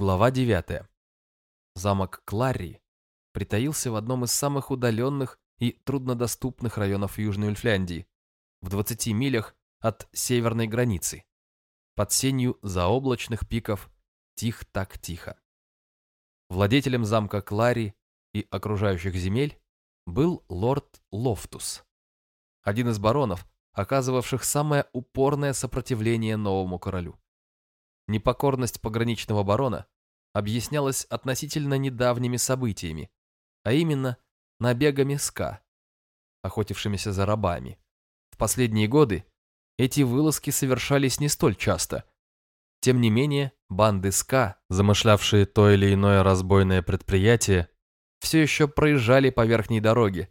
Глава 9. Замок Кларри притаился в одном из самых удаленных и труднодоступных районов Южной Ульфляндии, в 20 милях от северной границы, под сенью заоблачных пиков Тих-так-Тих. Владетелем замка Кларри и окружающих земель был лорд Лофтус, один из баронов, оказывавших самое упорное сопротивление новому королю. Непокорность пограничного барона объяснялась относительно недавними событиями, а именно набегами ска, охотившимися за рабами. В последние годы эти вылазки совершались не столь часто. Тем не менее, банды ска, замышлявшие то или иное разбойное предприятие, все еще проезжали по верхней дороге,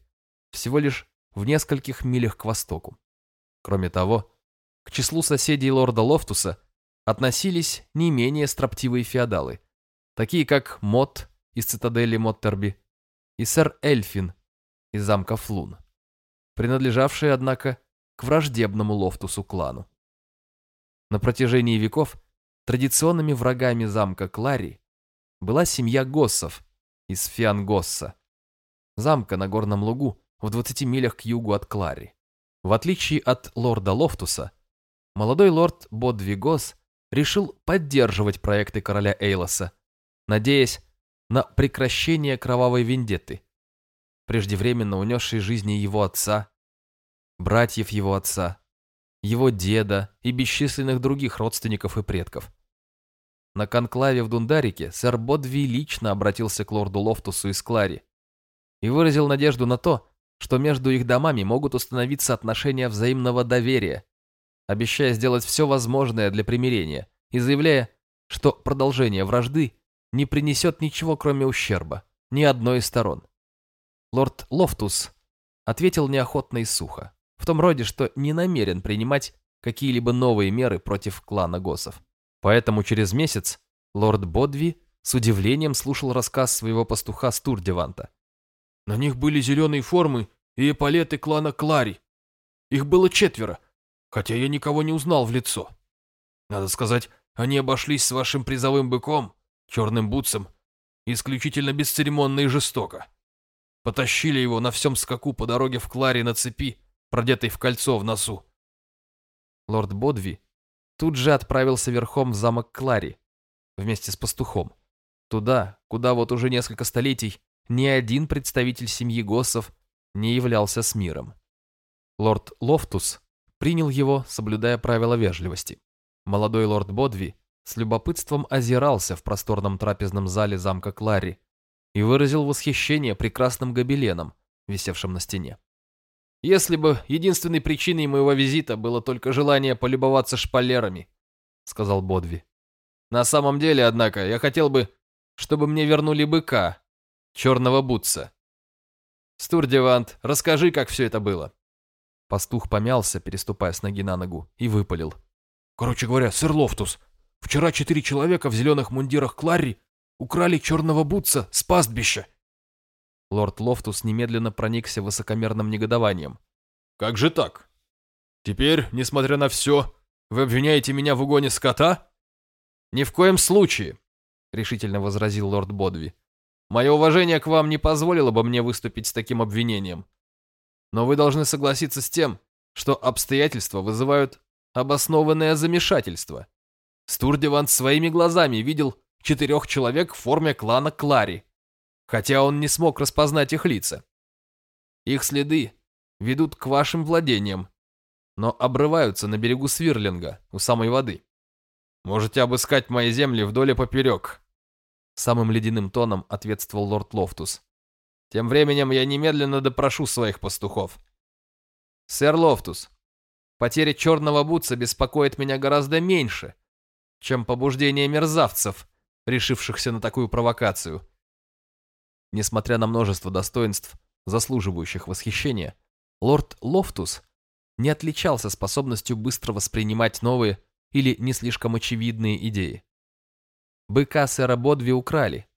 всего лишь в нескольких милях к востоку. Кроме того, к числу соседей лорда Лофтуса относились не менее строптивые феодалы, такие как Мот из цитадели Моттерби и сэр Эльфин из замка Флун, принадлежавшие, однако, к враждебному Лофтусу клану. На протяжении веков традиционными врагами замка Клари была семья Госсов из Фиангосса, замка на горном лугу в 20 милях к югу от Клари. В отличие от лорда Лофтуса, молодой лорд Бодви Госс решил поддерживать проекты короля Эйлоса, надеясь на прекращение кровавой вендетты, преждевременно унесшей жизни его отца, братьев его отца, его деда и бесчисленных других родственников и предков. На конклаве в Дундарике сэр Бодви лично обратился к лорду Лофтусу из Клари и выразил надежду на то, что между их домами могут установиться отношения взаимного доверия, обещая сделать все возможное для примирения и заявляя, что продолжение вражды не принесет ничего, кроме ущерба, ни одной из сторон. Лорд Лофтус ответил неохотно и сухо, в том роде, что не намерен принимать какие-либо новые меры против клана Госов. Поэтому через месяц лорд Бодви с удивлением слушал рассказ своего пастуха Стурдеванта. На них были зеленые формы и эполеты клана Клари. Их было четверо, хотя я никого не узнал в лицо. Надо сказать, они обошлись с вашим призовым быком, черным бутсом, исключительно бесцеремонно и жестоко. Потащили его на всем скаку по дороге в Кларе на цепи, продетой в кольцо в носу. Лорд Бодви тут же отправился верхом в замок Клари вместе с пастухом. Туда, куда вот уже несколько столетий ни один представитель семьи Госсов не являлся с миром. Лорд Лофтус принял его, соблюдая правила вежливости. Молодой лорд Бодви с любопытством озирался в просторном трапезном зале замка Клари и выразил восхищение прекрасным гобеленом, висевшим на стене. «Если бы единственной причиной моего визита было только желание полюбоваться шпалерами», — сказал Бодви. «На самом деле, однако, я хотел бы, чтобы мне вернули быка, черного бутса. Стурдевант, расскажи, как все это было». Пастух помялся, переступая с ноги на ногу, и выпалил. «Короче говоря, сэр Лофтус, вчера четыре человека в зеленых мундирах Кларри украли черного бутса с пастбища». Лорд Лофтус немедленно проникся высокомерным негодованием. «Как же так? Теперь, несмотря на все, вы обвиняете меня в угоне скота?» «Ни в коем случае», — решительно возразил лорд Бодви. «Мое уважение к вам не позволило бы мне выступить с таким обвинением. Но вы должны согласиться с тем, что обстоятельства вызывают обоснованное замешательство. Стурдеван своими глазами видел четырех человек в форме клана Клари, хотя он не смог распознать их лица. Их следы ведут к вашим владениям, но обрываются на берегу Свирлинга, у самой воды. Можете обыскать мои земли вдоль и поперек. Самым ледяным тоном ответствовал лорд Лофтус. Тем временем я немедленно допрошу своих пастухов. Сэр Лофтус, потеря черного бутса беспокоит меня гораздо меньше, чем побуждение мерзавцев, решившихся на такую провокацию. Несмотря на множество достоинств, заслуживающих восхищения, лорд Лофтус не отличался способностью быстро воспринимать новые или не слишком очевидные идеи. Быка сэра Бодви украли.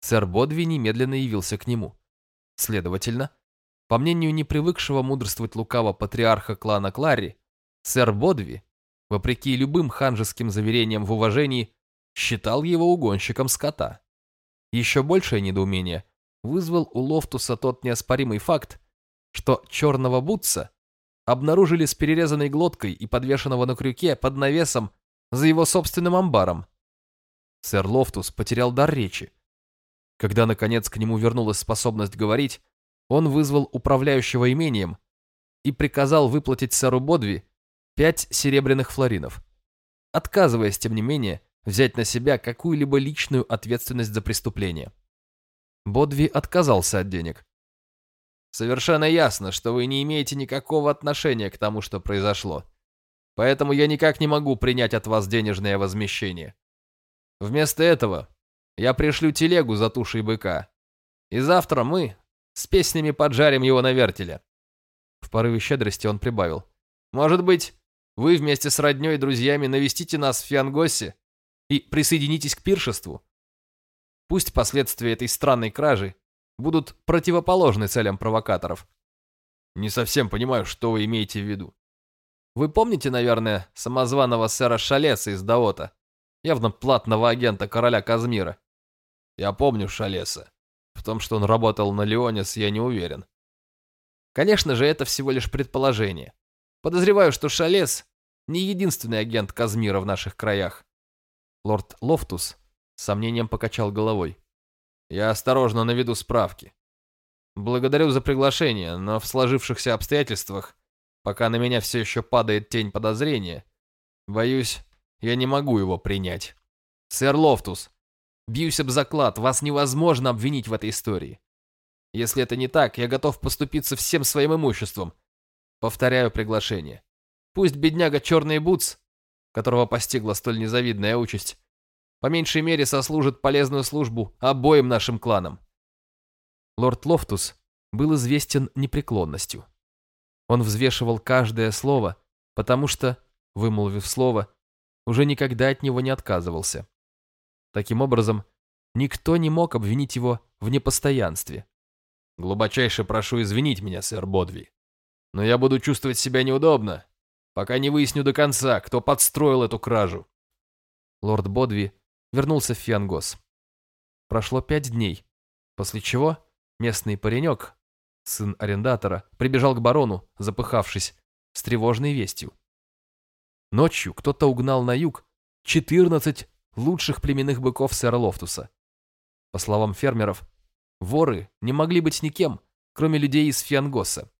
Сэр Бодви немедленно явился к нему. Следовательно, по мнению непривыкшего мудрствовать лукаво патриарха клана Кларри, сэр Бодви, вопреки любым ханжеским заверениям в уважении, считал его угонщиком скота. Еще большее недоумение вызвал у Лофтуса тот неоспоримый факт, что черного бутса обнаружили с перерезанной глоткой и подвешенного на крюке под навесом за его собственным амбаром. Сэр Лофтус потерял дар речи. Когда, наконец, к нему вернулась способность говорить, он вызвал управляющего имением и приказал выплатить сэру Бодви пять серебряных флоринов, отказываясь, тем не менее, взять на себя какую-либо личную ответственность за преступление. Бодви отказался от денег. «Совершенно ясно, что вы не имеете никакого отношения к тому, что произошло. Поэтому я никак не могу принять от вас денежное возмещение. Вместо этого я пришлю телегу за тушей быка, и завтра мы с песнями поджарим его на вертеле». В порыве щедрости он прибавил. «Может быть, вы вместе с роднёй и друзьями навестите нас в Фиангосе и присоединитесь к пиршеству? Пусть последствия этой странной кражи будут противоположны целям провокаторов. Не совсем понимаю, что вы имеете в виду. Вы помните, наверное, самозваного сэра Шалеса из Даота, явно платного агента короля Казмира? Я помню Шалеса. В том, что он работал на Леонис, я не уверен. Конечно же, это всего лишь предположение. Подозреваю, что Шалес не единственный агент Казмира в наших краях. Лорд Лофтус с сомнением покачал головой. Я осторожно наведу справки. Благодарю за приглашение, но в сложившихся обстоятельствах, пока на меня все еще падает тень подозрения, боюсь, я не могу его принять. Сэр Лофтус, бьюсь об заклад, вас невозможно обвинить в этой истории. Если это не так, я готов поступиться всем своим имуществом. Повторяю приглашение. Пусть бедняга Черный Бутс, которого постигла столь незавидная участь, по меньшей мере сослужит полезную службу обоим нашим кланам. Лорд Лофтус был известен непреклонностью. Он взвешивал каждое слово, потому что, вымолвив слово, уже никогда от него не отказывался. Таким образом, никто не мог обвинить его в непостоянстве. «Глубочайше прошу извинить меня, сэр Бодви, но я буду чувствовать себя неудобно, пока не выясню до конца, кто подстроил эту кражу». Лорд Бодви вернулся в Фиангос. Прошло пять дней, после чего местный паренек, сын арендатора, прибежал к барону, запыхавшись, с тревожной вестью. Ночью кто-то угнал на юг 14 лучших племенных быков сэра Лофтуса. По словам фермеров, воры не могли быть никем, кроме людей из Фиангоса.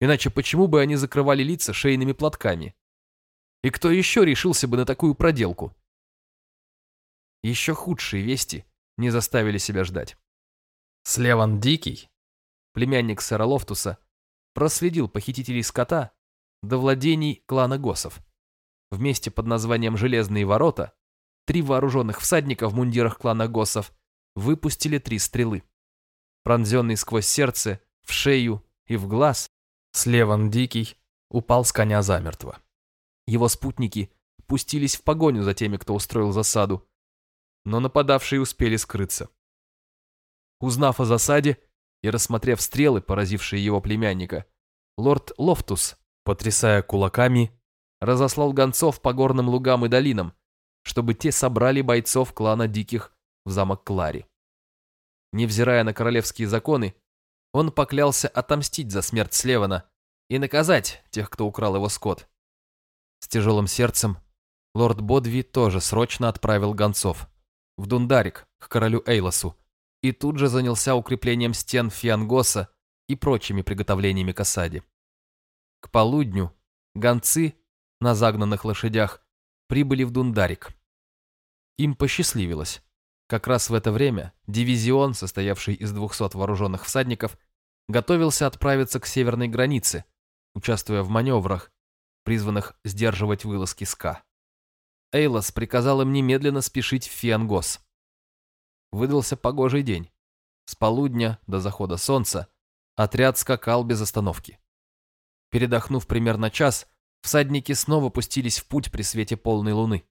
Иначе почему бы они закрывали лица шейными платками? И кто еще решился бы на такую проделку? Еще худшие вести не заставили себя ждать. Слеван Дикий, племянник сэра Лофтуса, проследил похитителей скота до владений клана Госов. Вместе под названием «Железные ворота» три вооруженных всадника в мундирах клана Госов выпустили три стрелы. Пронзенный сквозь сердце, в шею и в глаз, Слеван Дикий упал с коня замертво. Его спутники пустились в погоню за теми, кто устроил засаду, но нападавшие успели скрыться. Узнав о засаде и рассмотрев стрелы, поразившие его племянника, лорд Лофтус, потрясая кулаками, разослал гонцов по горным лугам и долинам, чтобы те собрали бойцов клана Диких в замок Клари. Невзирая на королевские законы, он поклялся отомстить за смерть Слевана и наказать тех, кто украл его скот. С тяжелым сердцем лорд Бодви тоже срочно отправил гонцов в Дундарик, к королю Эйлосу, и тут же занялся укреплением стен Фиангоса и прочими приготовлениями к осаде. К полудню гонцы на загнанных лошадях прибыли в Дундарик. Им посчастливилось. Как раз в это время дивизион, состоявший из 200 вооруженных всадников, готовился отправиться к северной границе, участвуя в маневрах, призванных сдерживать вылазки СКА. Эйлос приказал им немедленно спешить в Фиангос. Выдался погожий день. С полудня до захода солнца отряд скакал без остановки. Передохнув примерно час, всадники снова пустились в путь при свете полной луны.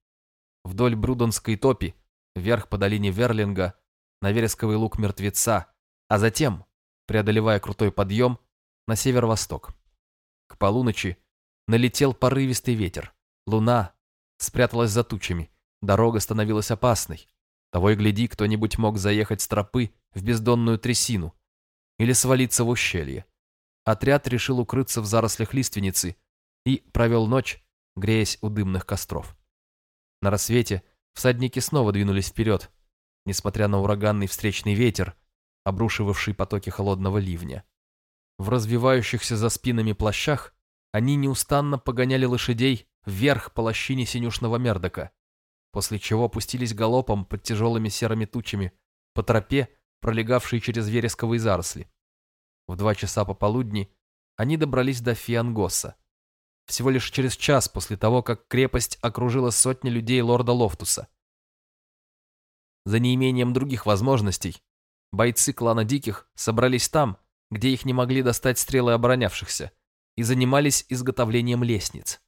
Вдоль Брудонской топи, вверх по долине Верлинга, на вересковый луг мертвеца, а затем, преодолевая крутой подъем, на северо-восток. К полуночи налетел порывистый ветер. Луна спряталась за тучами, Дорога становилась опасной. Того и гляди, кто-нибудь мог заехать с тропы в бездонную трясину или свалиться в ущелье. Отряд решил укрыться в зарослях лиственницы и провел ночь, греясь у дымных костров. На рассвете всадники снова двинулись вперед, несмотря на ураганный встречный ветер, обрушивавший потоки холодного ливня. В развивающихся за спинами плащах они неустанно погоняли лошадей вверх по лощине синюшного мердока, после чего опустились галопом под тяжелыми серыми тучами по тропе, пролегавшей через вересковые заросли. В два часа пополудни они добрались до Фиангоса. Всего лишь через час после того, как крепость окружила сотни людей лорда Лофтуса. За неимением других возможностей, бойцы клана Диких собрались там, где их не могли достать стрелы оборонявшихся, и занимались изготовлением лестниц.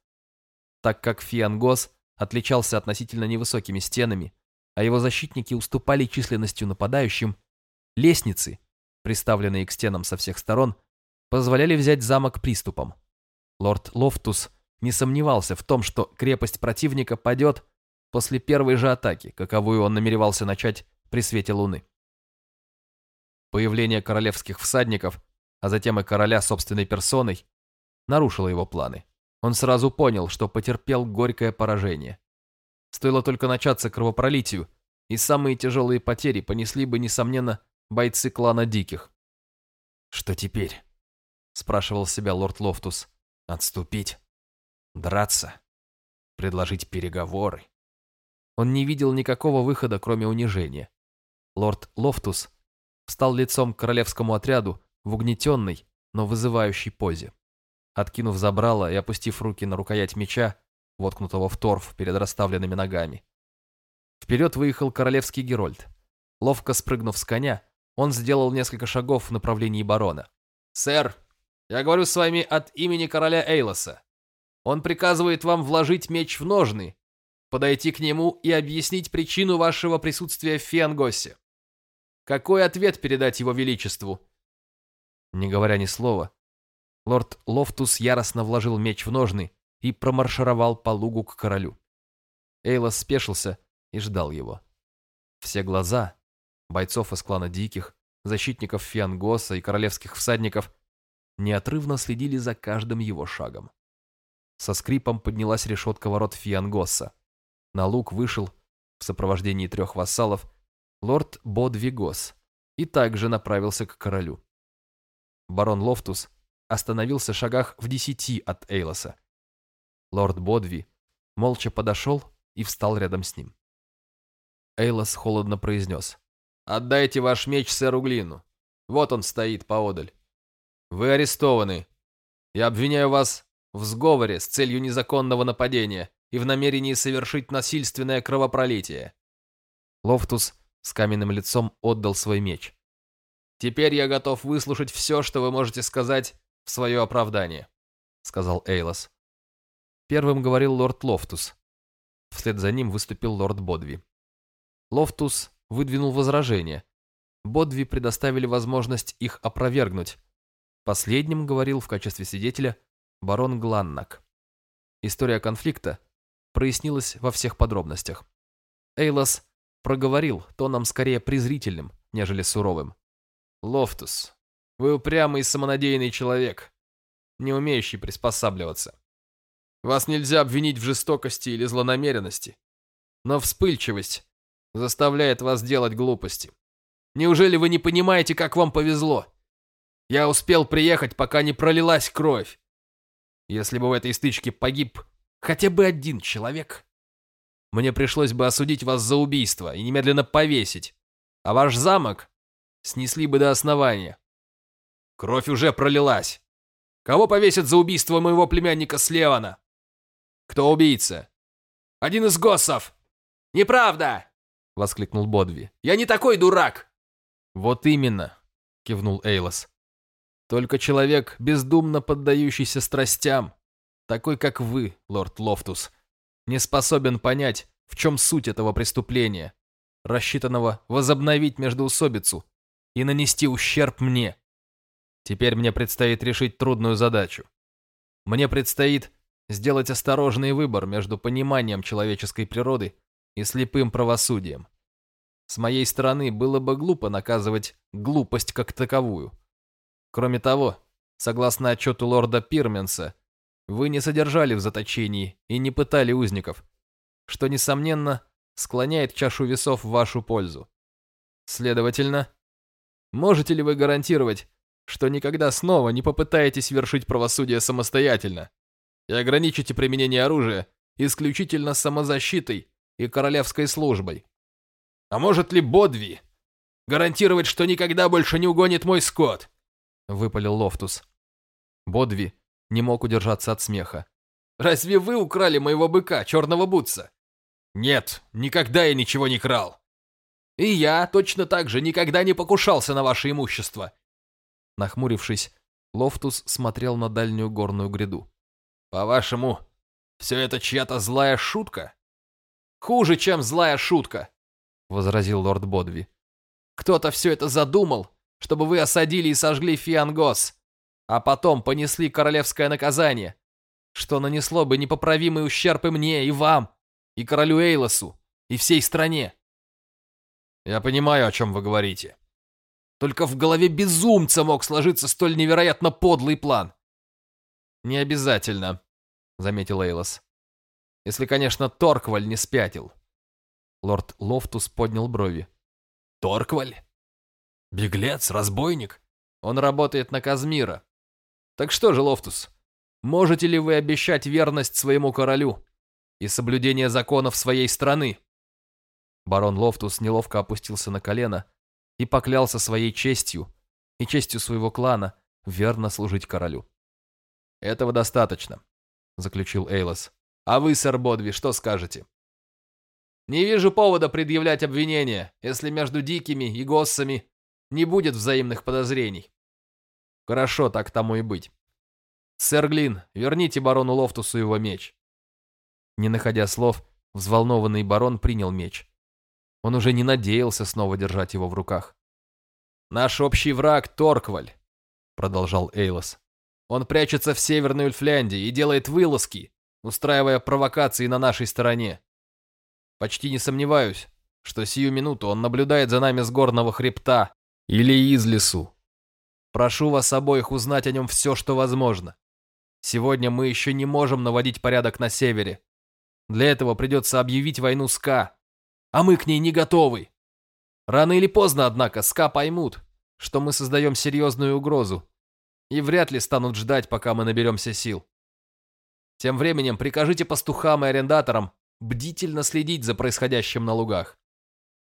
Так как Фиангос отличался относительно невысокими стенами, а его защитники уступали численностью нападающим, лестницы, приставленные к стенам со всех сторон, позволяли взять замок приступом. Лорд Лофтус не сомневался в том, что крепость противника падет после первой же атаки, каковую он намеревался начать при свете луны. Появление королевских всадников, а затем и короля собственной персоной, нарушило его планы. Он сразу понял, что потерпел горькое поражение. Стоило только начаться кровопролитию, и самые тяжелые потери понесли бы, несомненно, бойцы клана Диких. «Что теперь?» — спрашивал себя лорд Лофтус. «Отступить? Драться? Предложить переговоры?» Он не видел никакого выхода, кроме унижения. Лорд Лофтус встал лицом к королевскому отряду в угнетенной, но вызывающей позе. Откинув забрало и опустив руки на рукоять меча, воткнутого в торф перед расставленными ногами. Вперед выехал королевский Герольд. Ловко спрыгнув с коня, он сделал несколько шагов в направлении барона. «Сэр, я говорю с вами от имени короля Эйлоса. Он приказывает вам вложить меч в ножны, подойти к нему и объяснить причину вашего присутствия в Фиангосе. Какой ответ передать его величеству?» Не говоря ни слова, лорд Лофтус яростно вложил меч в ножны и промаршировал по лугу к королю. Эйлос спешился и ждал его. Все глаза, бойцов из клана Диких, защитников Фиангоса и королевских всадников, неотрывно следили за каждым его шагом. Со скрипом поднялась решетка ворот Фиангоса. На луг вышел, в сопровождении трех вассалов, лорд Бодвигос и также направился к королю. Барон Лофтус остановился в шагах в десяти от Эйлоса. Лорд Бодви молча подошел и встал рядом с ним. Эйлос холодно произнес. «Отдайте ваш меч сэру Глину. Вот он стоит поодаль. Вы арестованы. Я обвиняю вас в сговоре с целью незаконного нападения и в намерении совершить насильственное кровопролитие». Лофтус с каменным лицом отдал свой меч. «Теперь я готов выслушать все, что вы можете сказать в свое оправдание», — сказал Эйлос. Первым говорил лорд Лофтус. Вслед за ним выступил лорд Бодви. Лофтус выдвинул возражения. Бодви предоставили возможность их опровергнуть. Последним говорил в качестве свидетеля барон Гланнак. История конфликта прояснилась во всех подробностях. Эйлос проговорил тоном скорее презрительным, нежели суровым. «Лофтус, вы упрямый и самонадеянный человек, не умеющий приспосабливаться. Вас нельзя обвинить в жестокости или злонамеренности, но вспыльчивость заставляет вас делать глупости. Неужели вы не понимаете, как вам повезло? Я успел приехать, пока не пролилась кровь. Если бы в этой стычке погиб хотя бы один человек, мне пришлось бы осудить вас за убийство и немедленно повесить, а ваш замок снесли бы до основания. Кровь уже пролилась. Кого повесят за убийство моего племянника Слевана? Кто убийца? Один из госсов. Неправда! Воскликнул Бодви. Я не такой дурак! Вот именно, кивнул Эйлос. Только человек, бездумно поддающийся страстям, такой как вы, лорд Лофтус, не способен понять, в чем суть этого преступления, рассчитанного возобновить междоусобицу и нанести ущерб мне. Теперь мне предстоит решить трудную задачу. Мне предстоит сделать осторожный выбор между пониманием человеческой природы и слепым правосудием. С моей стороны было бы глупо наказывать глупость как таковую. Кроме того, согласно отчету лорда Пирменса, вы не содержали в заточении и не пытали узников, что, несомненно, склоняет чашу весов в вашу пользу. Следовательно, можете ли вы гарантировать, что никогда снова не попытаетесь вершить правосудие самостоятельно и ограничите применение оружия исключительно самозащитой и королевской службой? А может ли Бодви гарантировать, что никогда больше не угонит мой скот? Выпалил Лофтус. Бодви не мог удержаться от смеха. «Разве вы украли моего быка, черного бутса?» «Нет, никогда я ничего не крал». «И я точно так же никогда не покушался на ваше имущество». Нахмурившись, Лофтус смотрел на дальнюю горную гряду. «По-вашему, все это чья-то злая шутка?» «Хуже, чем злая шутка», — возразил лорд Бодви. «Кто-то все это задумал, чтобы вы осадили и сожгли Фиангос, а потом понесли королевское наказание, что нанесло бы непоправимый ущерб и мне, и вам, и королю Эйлосу, и всей стране. Я понимаю, о чем вы говорите. Только в голове безумца мог сложиться столь невероятно подлый план. Не обязательно, заметил Эйлос. Если, конечно, Торкваль не спятил. Лорд Лофтус поднял брови. Торкваль? Беглец, разбойник? Он работает на Казмира. Так что же, Лофтус, можете ли вы обещать верность своему королю и соблюдение законов своей страны?» Барон Лофтус неловко опустился на колено и поклялся своей честью и честью своего клана верно служить королю. «Этого достаточно», — заключил Эйлос. «А вы, сэр Бодви, что скажете?» «Не вижу повода предъявлять обвинения, если между дикими и госсами не будет взаимных подозрений. Хорошо, так тому и быть. Сэр Глин, верните барону Лофтусу его меч. Не находя слов, взволнованный барон принял меч. Он уже не надеялся снова держать его в руках. «Наш общий враг Торкваль», — продолжал Эйлос. «Он прячется в Северной Ульфляндии и делает вылазки, устраивая провокации на нашей стороне. Почти не сомневаюсь, что сию минуту он наблюдает за нами с горного хребта или из лесу. Прошу вас обоих узнать о нем все, что возможно. Сегодня мы еще не можем наводить порядок на севере. Для этого придется объявить войну СКА, а мы к ней не готовы. Рано или поздно, однако, СКА поймут, что мы создаем серьезную угрозу, и вряд ли станут ждать, пока мы наберемся сил. Тем временем прикажите пастухам и арендаторам бдительно следить за происходящим на лугах.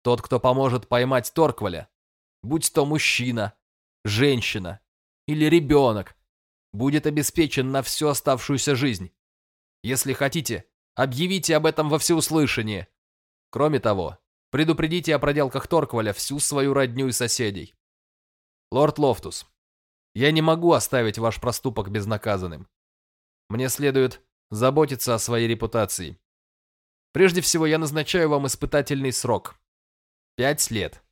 Тот, кто поможет поймать Торкваля, будь то мужчина, женщина или ребенок будет обеспечен на всю оставшуюся жизнь. Если хотите, объявите об этом во всеуслышание. Кроме того, предупредите о проделках Торкваля всю свою родню и соседей. Лорд Лофтус, я не могу оставить ваш проступок безнаказанным. Мне следует заботиться о своей репутации. Прежде всего, я назначаю вам испытательный срок. Пять лет.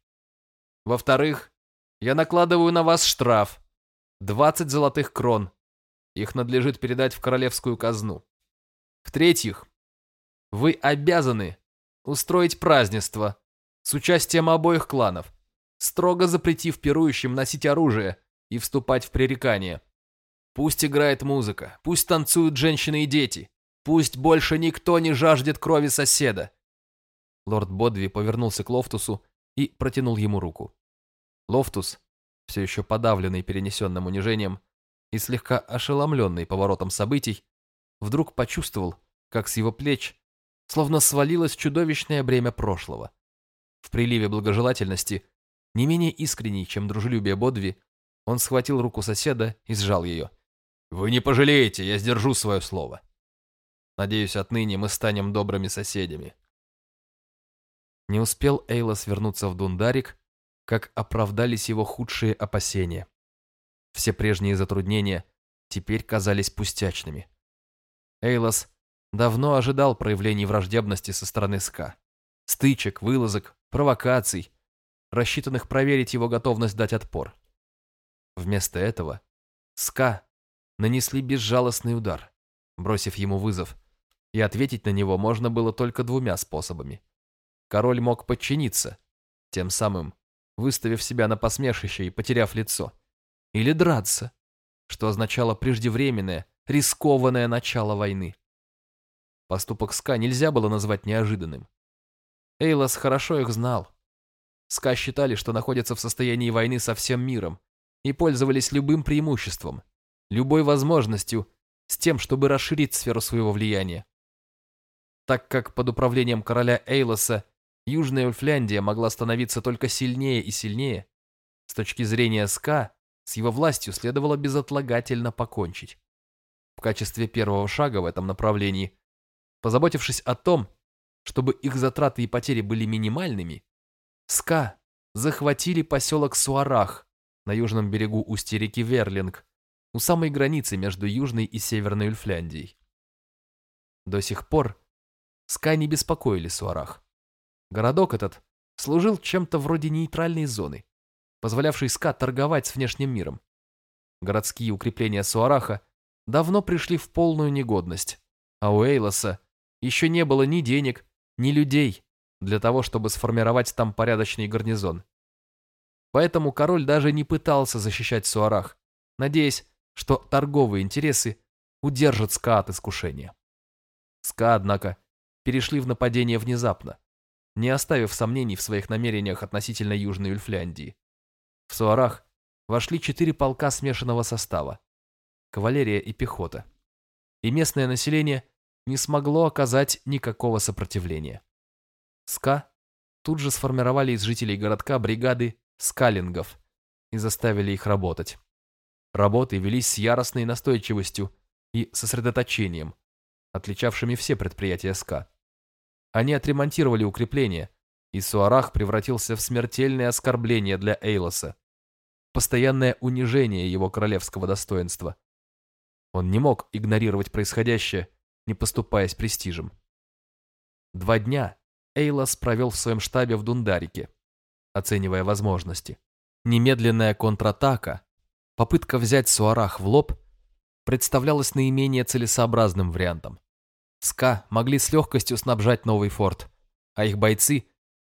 Во-вторых, я накладываю на вас штраф. 20 золотых крон. Их надлежит передать в королевскую казну. В-третьих, вы обязаны устроить празднество с участием обоих кланов, строго запретив пирующим носить оружие и вступать в пререкания. Пусть играет музыка, пусть танцуют женщины и дети, пусть больше никто не жаждет крови соседа. Лорд Бодви повернулся к Лофтусу и протянул ему руку. Лофтус, все еще подавленный перенесенным унижением и слегка ошеломленный поворотом событий, вдруг почувствовал, как с его плеч словно свалилось чудовищное бремя прошлого. В приливе благожелательности, не менее искренней, чем дружелюбие Бодви, он схватил руку соседа и сжал ее. «Вы не пожалеете, я сдержу свое слово. Надеюсь, отныне мы станем добрыми соседями». Не успел Эйлос вернуться в Дундарик, как оправдались его худшие опасения. Все прежние затруднения теперь казались пустячными. Эйлос давно ожидал проявлений враждебности со стороны СКА. Стычек, вылазок, провокаций, рассчитанных проверить его готовность дать отпор. Вместо этого СКА нанесли безжалостный удар, бросив ему вызов, и ответить на него можно было только двумя способами король мог подчиниться, тем самым выставив себя на посмешище и потеряв лицо. Или драться, что означало преждевременное, рискованное начало войны. Поступок Ска нельзя было назвать неожиданным. Эйлос хорошо их знал. Ска считали, что находятся в состоянии войны со всем миром и пользовались любым преимуществом, любой возможностью с тем, чтобы расширить сферу своего влияния. Так как под управлением короля Эйлоса Южная Ульфляндия могла становиться только сильнее и сильнее, с точки зрения СКА, с его властью следовало безотлагательно покончить. В качестве первого шага в этом направлении, позаботившись о том, чтобы их затраты и потери были минимальными, СКА захватили поселок Суарах на южном берегу устья реки Верлинг, у самой границы между Южной и Северной Ульфляндией. До сих пор СКА не беспокоили Суарах. Городок этот служил чем-то вроде нейтральной зоны, позволявшей СКА торговать с внешним миром. Городские укрепления Суараха давно пришли в полную негодность, а у Эйлоса еще не было ни денег, ни людей для того, чтобы сформировать там порядочный гарнизон. Поэтому король даже не пытался защищать Суарах, надеясь, что торговые интересы удержат СКА от искушения. СКА, однако, перешли в нападение внезапно, не оставив сомнений в своих намерениях относительно Южной Ульфляндии. В Суарах вошли четыре полка смешанного состава – кавалерия и пехота. И местное население не смогло оказать никакого сопротивления. СКА тут же сформировали из жителей городка бригады скалингов и заставили их работать. Работы велись с яростной настойчивостью и сосредоточением, отличавшими все предприятия СКА. Они отремонтировали укрепления, и Суарах превратился в смертельное оскорбление для Эйлоса, постоянное унижение его королевского достоинства. Он не мог игнорировать происходящее, не поступаясь престижем. Два дня Эйлос провел в своем штабе в Дундарике, оценивая возможности. Немедленная контратака, попытка взять Суарах в лоб, представлялась наименее целесообразным вариантом. СКА могли с легкостью снабжать новый форт, а их бойцы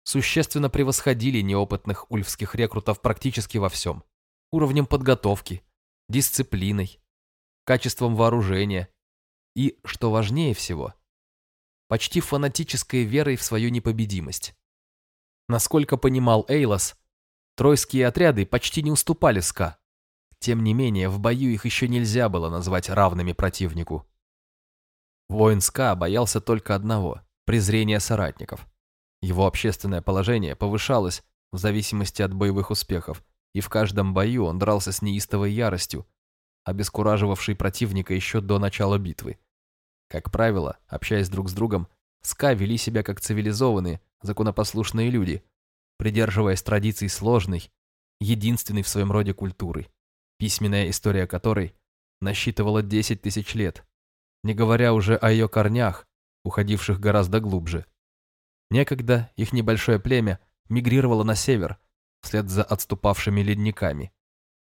существенно превосходили неопытных ульфских рекрутов практически во всем. Уровнем подготовки, дисциплиной, качеством вооружения и, что важнее всего, почти фанатической верой в свою непобедимость. Насколько понимал Эйлос, тройские отряды почти не уступали СКА. Тем не менее, в бою их еще нельзя было назвать равными противнику. Воин СКА боялся только одного – презрения соратников. Его общественное положение повышалось в зависимости от боевых успехов, и в каждом бою он дрался с неистовой яростью, обескураживавшей противника еще до начала битвы. Как правило, общаясь друг с другом, СКА вели себя как цивилизованные, законопослушные люди, придерживаясь традиций сложной, единственной в своем роде культуры, письменная история которой насчитывала 10 тысяч лет, не говоря уже о ее корнях, уходивших гораздо глубже. Некогда их небольшое племя мигрировало на север, вслед за отступавшими ледниками.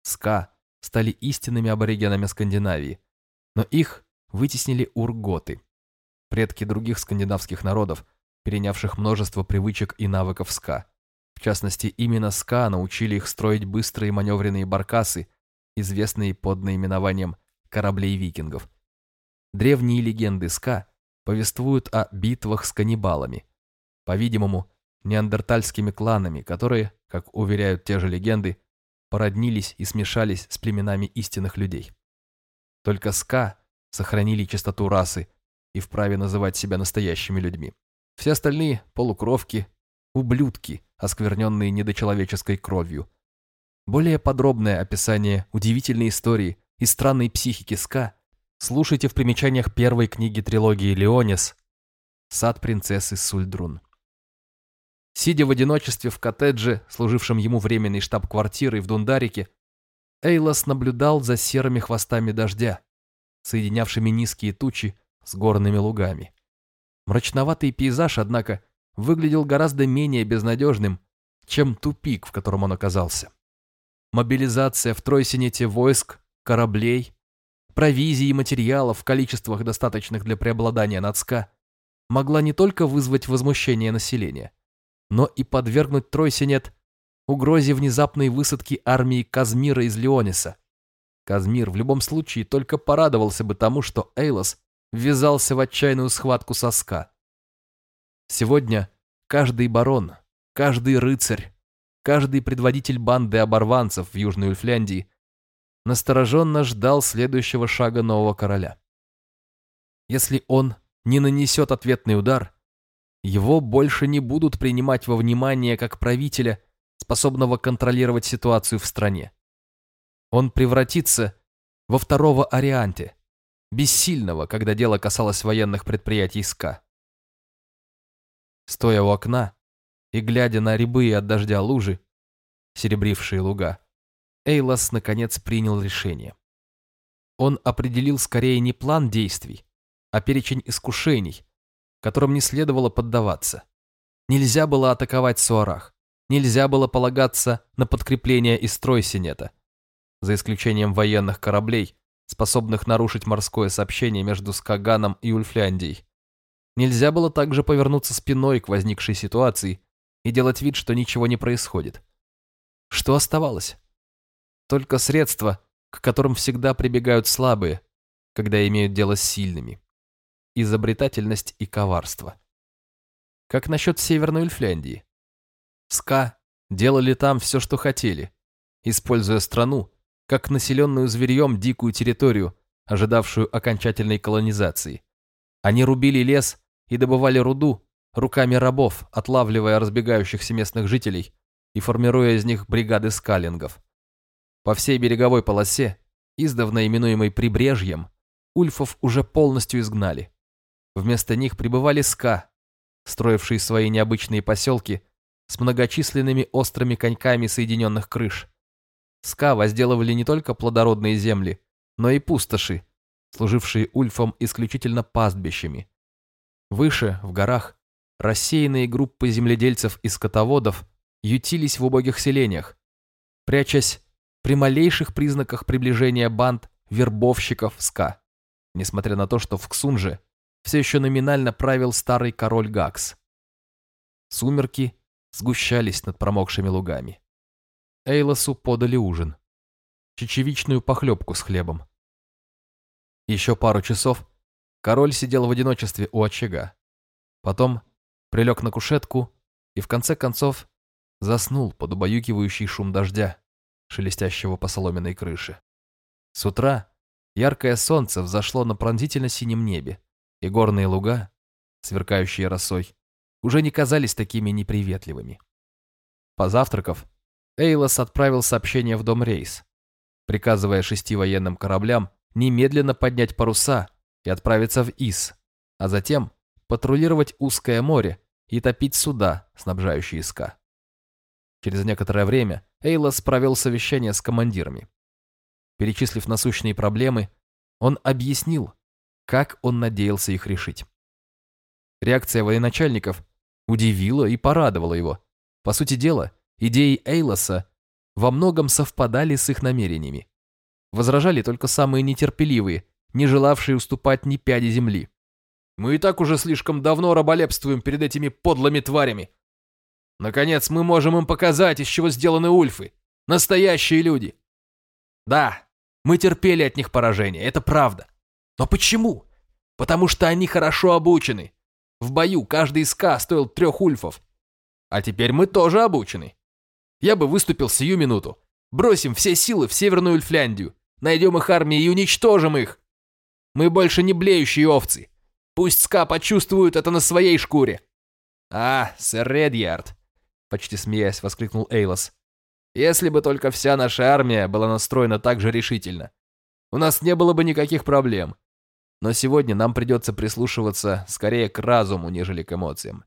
Ска стали истинными аборигенами Скандинавии, но их вытеснили урготы, предки других скандинавских народов, перенявших множество привычек и навыков ска. В частности, именно ска научили их строить быстрые маневренные баркасы, известные под наименованием кораблей викингов. Древние легенды СКА повествуют о битвах с каннибалами, по-видимому, неандертальскими кланами, которые, как уверяют те же легенды, породнились и смешались с племенами истинных людей. Только СКА сохранили чистоту расы и вправе называть себя настоящими людьми. Все остальные – полукровки, ублюдки, оскверненные недочеловеческой кровью. Более подробное описание удивительной истории и странной психики СКА слушайте в примечаниях первой книги трилогии «Леонис» «Сад принцессы Сульдрун». Сидя в одиночестве в коттедже, служившем ему временной штаб-квартирой в Дундарике, Эйлас наблюдал за серыми хвостами дождя, соединявшими низкие тучи с горными лугами. Мрачноватый пейзаж, однако, выглядел гораздо менее безнадежным, чем тупик, в котором он оказался. Мобилизация в Тройсинете войск, кораблей провизии и материалов в количествах, достаточных для преобладания над СКА, могла не только вызвать возмущение населения, но и подвергнуть Тройсинет угрозе внезапной высадки армии Казмира из Леониса. Казмир в любом случае только порадовался бы тому, что Эйлос ввязался в отчаянную схватку соска. Сегодня каждый барон, каждый рыцарь, каждый предводитель банды оборванцев в Южной Ульфляндии настороженно ждал следующего шага нового короля. Если он не нанесет ответный удар, его больше не будут принимать во внимание как правителя, способного контролировать ситуацию в стране. Он превратится во второго Арианте, бессильного, когда дело касалось военных предприятий СКА. Стоя у окна и глядя на рябые от дождя лужи, серебрившие луга, Эйлас наконец принял решение. Он определил скорее не план действий, а перечень искушений, которым не следовало поддаваться. Нельзя было атаковать Суарах, нельзя было полагаться на подкрепление из Тройсинета, за исключением военных кораблей, способных нарушить морское сообщение между Скаганом и Ульфляндией. Нельзя было также повернуться спиной к возникшей ситуации и делать вид, что ничего не происходит. Что оставалось? Только средства, к которым всегда прибегают слабые, когда имеют дело с сильными. Изобретательность и коварство. Как насчет Северной Ульфляндии? СКА делали там все, что хотели, используя страну как населенную зверьем дикую территорию, ожидавшую окончательной колонизации. Они рубили лес и добывали руду руками рабов, отлавливая разбегающихся местных жителей и формируя из них бригады скалингов. По всей береговой полосе, издавна именуемой Прибрежьем, ульфов уже полностью изгнали. Вместо них прибывали ска, строившие свои необычные поселки с многочисленными острыми коньками соединенных крыш. Ска возделывали не только плодородные земли, но и пустоши, служившие ульфам исключительно пастбищами. Выше, в горах, рассеянные группы земледельцев и скотоводов ютились в убогих селениях, прячась при малейших признаках приближения банд вербовщиков СКА, несмотря на то, что в Ксунже все еще номинально правил старый король Гакс. Сумерки сгущались над промокшими лугами. Эйлосу подали ужин. Чечевичную похлебку с хлебом. Еще пару часов король сидел в одиночестве у очага. Потом прилег на кушетку и в конце концов заснул под убаюкивающий шум дождя шелестящего по соломенной крыше. С утра яркое солнце взошло на пронзительно-синем небе, и горные луга, сверкающие росой, уже не казались такими неприветливыми. Позавтракав, Эйлос отправил сообщение в дом рейс, приказывая шести военным кораблям немедленно поднять паруса и отправиться в Ис, а затем патрулировать узкое море и топить суда, снабжающие СКА. Через некоторое время Эйлос провел совещание с командирами. Перечислив насущные проблемы, он объяснил, как он надеялся их решить. Реакция военачальников удивила и порадовала его. По сути дела, идеи Эйлоса во многом совпадали с их намерениями. Возражали только самые нетерпеливые, не желавшие уступать ни пяди земли. «Мы и так уже слишком давно раболепствуем перед этими подлыми тварями», Наконец, мы можем им показать, из чего сделаны ульфы. Настоящие люди. Да, мы терпели от них поражение, это правда. Но почему? Потому что они хорошо обучены. В бою каждый из К стоил трех ульфов. А теперь мы тоже обучены. Я бы выступил сию минуту. Бросим все силы в Северную Ульфляндию, найдем их армии и уничтожим их. Мы больше не блеющие овцы. Пусть СКА почувствуют это на своей шкуре. А, сэр Редьярд, почти смеясь, воскликнул Эйлос. «Если бы только вся наша армия была настроена так же решительно, у нас не было бы никаких проблем. Но сегодня нам придется прислушиваться скорее к разуму, нежели к эмоциям.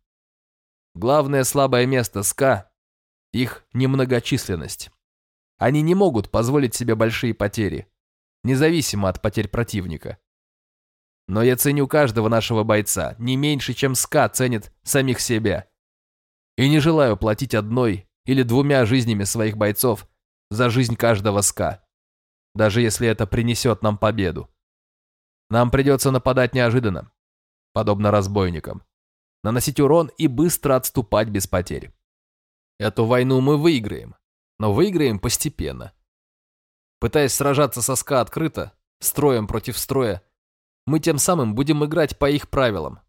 Главное слабое место СКА – их немногочисленность. Они не могут позволить себе большие потери, независимо от потерь противника. Но я ценю каждого нашего бойца не меньше, чем СКА ценит самих себя и не желаю платить одной или двумя жизнями своих бойцов за жизнь каждого ска, даже если это принесет нам победу. Нам придется нападать неожиданно, подобно разбойникам. наносить урон и быстро отступать без потерь. Эту войну мы выиграем, но выиграем постепенно. Пытаясь сражаться со СКА открыто, строем против строя, мы тем самым будем играть по их правилам.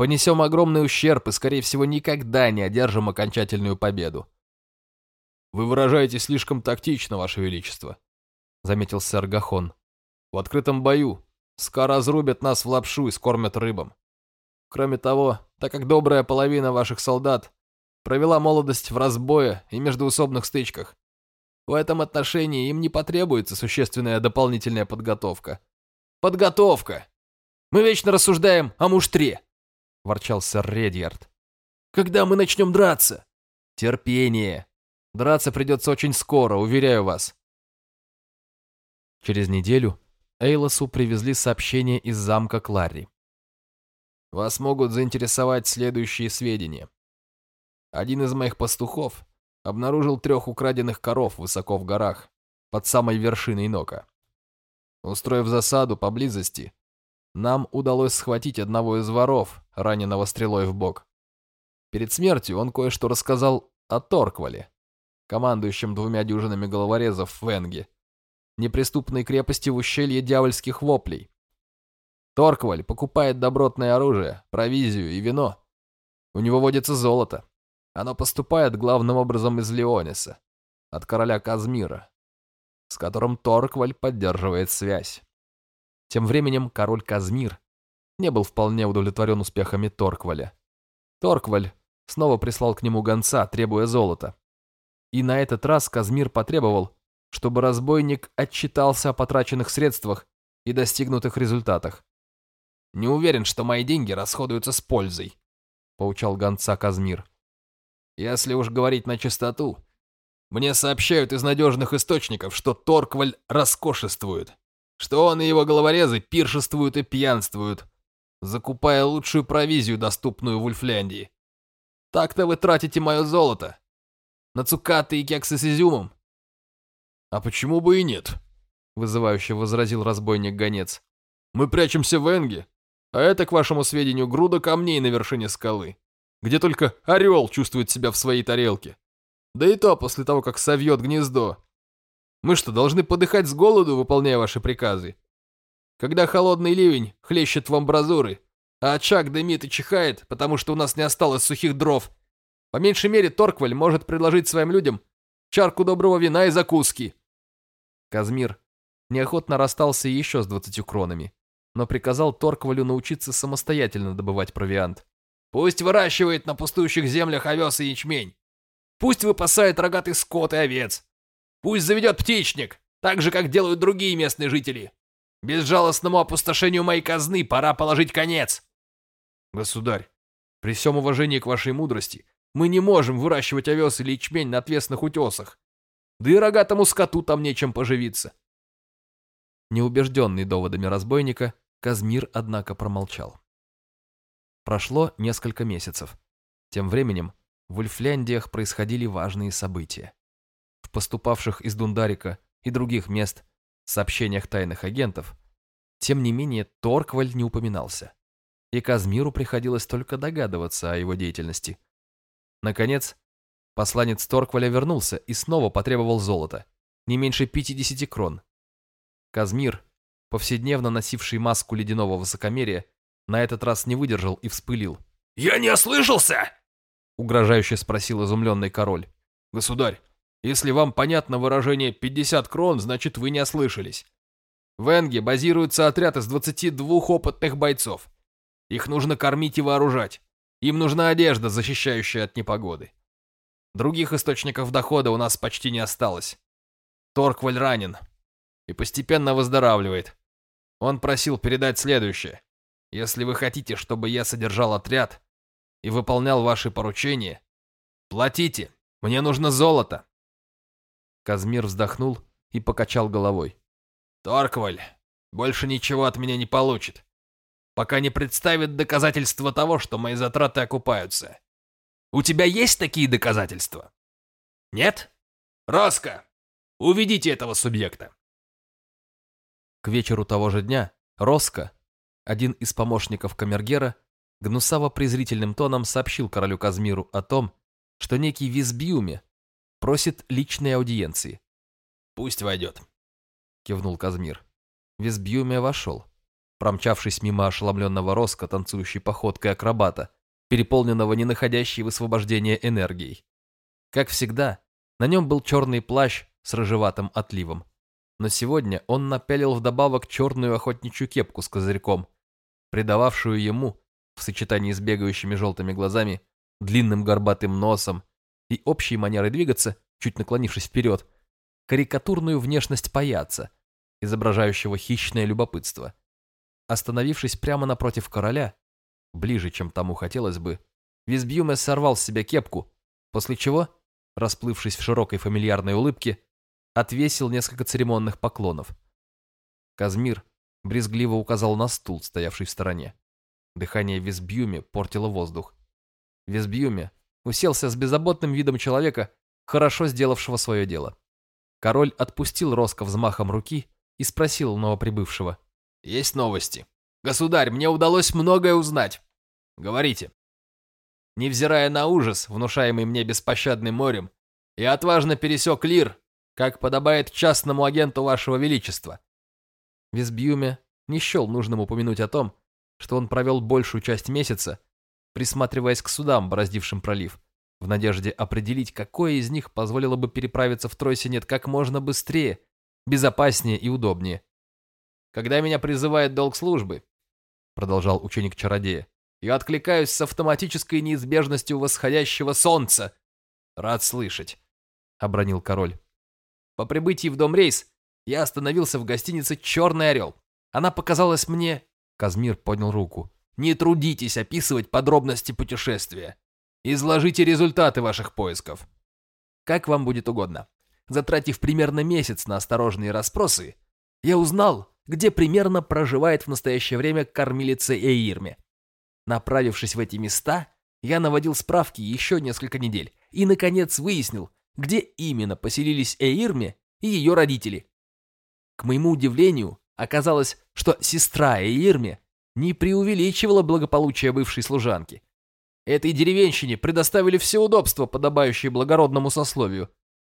Понесем огромный ущерб и, скорее всего, никогда не одержим окончательную победу. «Вы выражаетесь слишком тактично, Ваше Величество», — заметил сэр Гахон. «В открытом бою СКА разрубят нас в лапшу и скормят рыбам. Кроме того, так как добрая половина ваших солдат провела молодость в разбое и междуусобных стычках, в этом отношении им не потребуется существенная дополнительная подготовка. Подготовка! Мы вечно рассуждаем о муштре, ворчал сэр Редьярд. Когда мы начнем драться? Терпение. Драться придется очень скоро, уверяю вас. Через неделю Эйлосу привезли сообщение из замка Кларри. Вас могут заинтересовать следующие сведения. Один из моих пастухов обнаружил трех украденных коров высоко в горах, под самой вершиной Нока. Устроив засаду поблизости, нам удалось схватить одного из воров, раненого стрелой в бок. Перед смертью он кое-что рассказал о Торквале, командующем двумя дюжинами головорезов в Энге, неприступной крепости в ущелье дьявольских воплей. Торкваль покупает добротное оружие, провизию и вино. У него водится золото. Оно поступает главным образом из Леониса, от короля Казмира, с которым Торкваль поддерживает связь. Тем временем король Казмир не был вполне удовлетворен успехами Торкваля. Торкваль снова прислал к нему гонца, требуя золота. И на этот раз Казмир потребовал, чтобы разбойник отчитался о потраченных средствах и достигнутых результатах. «Не уверен, что мои деньги расходуются с пользой», — поучал гонца Казмир. Если уж говорить на чистоту, мне сообщают из надежных источников, что Торкваль роскошествует, что он и его головорезы пиршествуют и пьянствуют, закупая лучшую провизию, доступную в Ульфляндии. Так-то вы тратите мое золото. На цукаты и кексы с изюмом. А почему бы и нет? Вызывающе возразил разбойник-гонец. Мы прячемся в Энге, а это, к вашему сведению, груда камней на вершине скалы где только орел чувствует себя в своей тарелке. Да и то после того, как совьет гнездо. Мы что, должны подыхать с голоду, выполняя ваши приказы? Когда холодный ливень хлещет в амбразуры, а очаг дымит и чихает, потому что у нас не осталось сухих дров, по меньшей мере Торкваль может предложить своим людям чарку доброго вина и закуски. Казмир неохотно расстался еще с двадцатью кронами, но приказал Торквалю научиться самостоятельно добывать провиант. Пусть выращивает на пустующих землях овес и ячмень. Пусть выпасает рогатый скот и овец. Пусть заведет птичник, так же, как делают другие местные жители. Безжалостному опустошению моей казны пора положить конец. Государь, при всем уважении к вашей мудрости, мы не можем выращивать овес или ячмень на отвесных утесах. Да и рогатому скоту там нечем поживиться. Неубежденный доводами разбойника, Казмир, однако, промолчал. Прошло несколько месяцев. Тем временем в Ульфляндиях происходили важные события. В поступавших из Дундарика и других мест сообщениях тайных агентов, тем не менее Торкваль не упоминался, и Казмиру приходилось только догадываться о его деятельности. Наконец, посланец Торкваля вернулся и снова потребовал золота, не меньше 50 крон. Казмир, повседневно носивший маску ледяного высокомерия, на этот раз не выдержал и вспылил. «Я не ослышался?» Угрожающе спросил изумленный король. «Государь, если вам понятно выражение «50 крон», значит вы не ослышались. В Энге базируется отряд из 22 опытных бойцов. Их нужно кормить и вооружать. Им нужна одежда, защищающая от непогоды. Других источников дохода у нас почти не осталось. Торкваль ранен и постепенно выздоравливает. Он просил передать следующее. Если вы хотите, чтобы я содержал отряд и выполнял ваши поручения, платите, мне нужно золото. Казмир вздохнул и покачал головой. Торкваль больше ничего от меня не получит, пока не представит доказательства того, что мои затраты окупаются. У тебя есть такие доказательства? Нет? Роско, уведите этого субъекта. К вечеру того же дня Роско один из помощников Камергера, гнусаво-презрительным тоном сообщил королю Казмиру о том, что некий Визбиуме просит личной аудиенции. «Пусть войдет», — кивнул Казмир. Визбиуме вошел, промчавшись мимо ошеломленного Роска, танцующей походкой акробата, переполненного не находящей высвобождения энергией. Как всегда, на нем был черный плащ с рыжеватым отливом. Но сегодня он напялил вдобавок черную охотничью кепку с козырьком, придававшую ему, в сочетании с бегающими желтыми глазами, длинным горбатым носом и общей манерой двигаться, чуть наклонившись вперед, карикатурную внешность паяца, изображающего хищное любопытство. Остановившись прямо напротив короля, ближе, чем тому хотелось бы, Визбьюме сорвал с себя кепку, после чего, расплывшись в широкой фамильярной улыбке, отвесил несколько церемонных поклонов. Казмир брезгливо указал на стул, стоявший в стороне. Дыхание Визбьюме портило воздух. Визбьюме уселся с беззаботным видом человека, хорошо сделавшего свое дело. Король отпустил Роско взмахом руки и спросил новоприбывшего. «Есть новости. Государь, мне удалось многое узнать. Говорите». Невзирая на ужас, внушаемый мне беспощадным морем, я отважно пересек Лир, как подобает частному агенту вашего величества. Визбьюме не счел нужным упомянуть о том, что он провел большую часть месяца, присматриваясь к судам, бороздившим пролив, в надежде определить, какое из них позволило бы переправиться в Тройсинет как можно быстрее, безопаснее и удобнее. «Когда меня призывает долг службы», — продолжал ученик-чародея, «я откликаюсь с автоматической неизбежностью восходящего солнца». «Рад слышать», — обронил король. По прибытии в дом рейс я остановился в гостинице «Черный орел». Она показалась мне... Казмир поднял руку. «Не трудитесь описывать подробности путешествия. Изложите результаты ваших поисков. Как вам будет угодно. Затратив примерно месяц на осторожные расспросы, я узнал, где примерно проживает в настоящее время кормилица Эйрме. Направившись в эти места, я наводил справки еще несколько недель и, наконец, выяснил, где именно поселились Эйрме и ее родители. К моему удивлению, оказалось, что сестра Эйрме не преувеличивала благополучие бывшей служанки. Этой деревенщине предоставили все удобства, подобающие благородному сословию.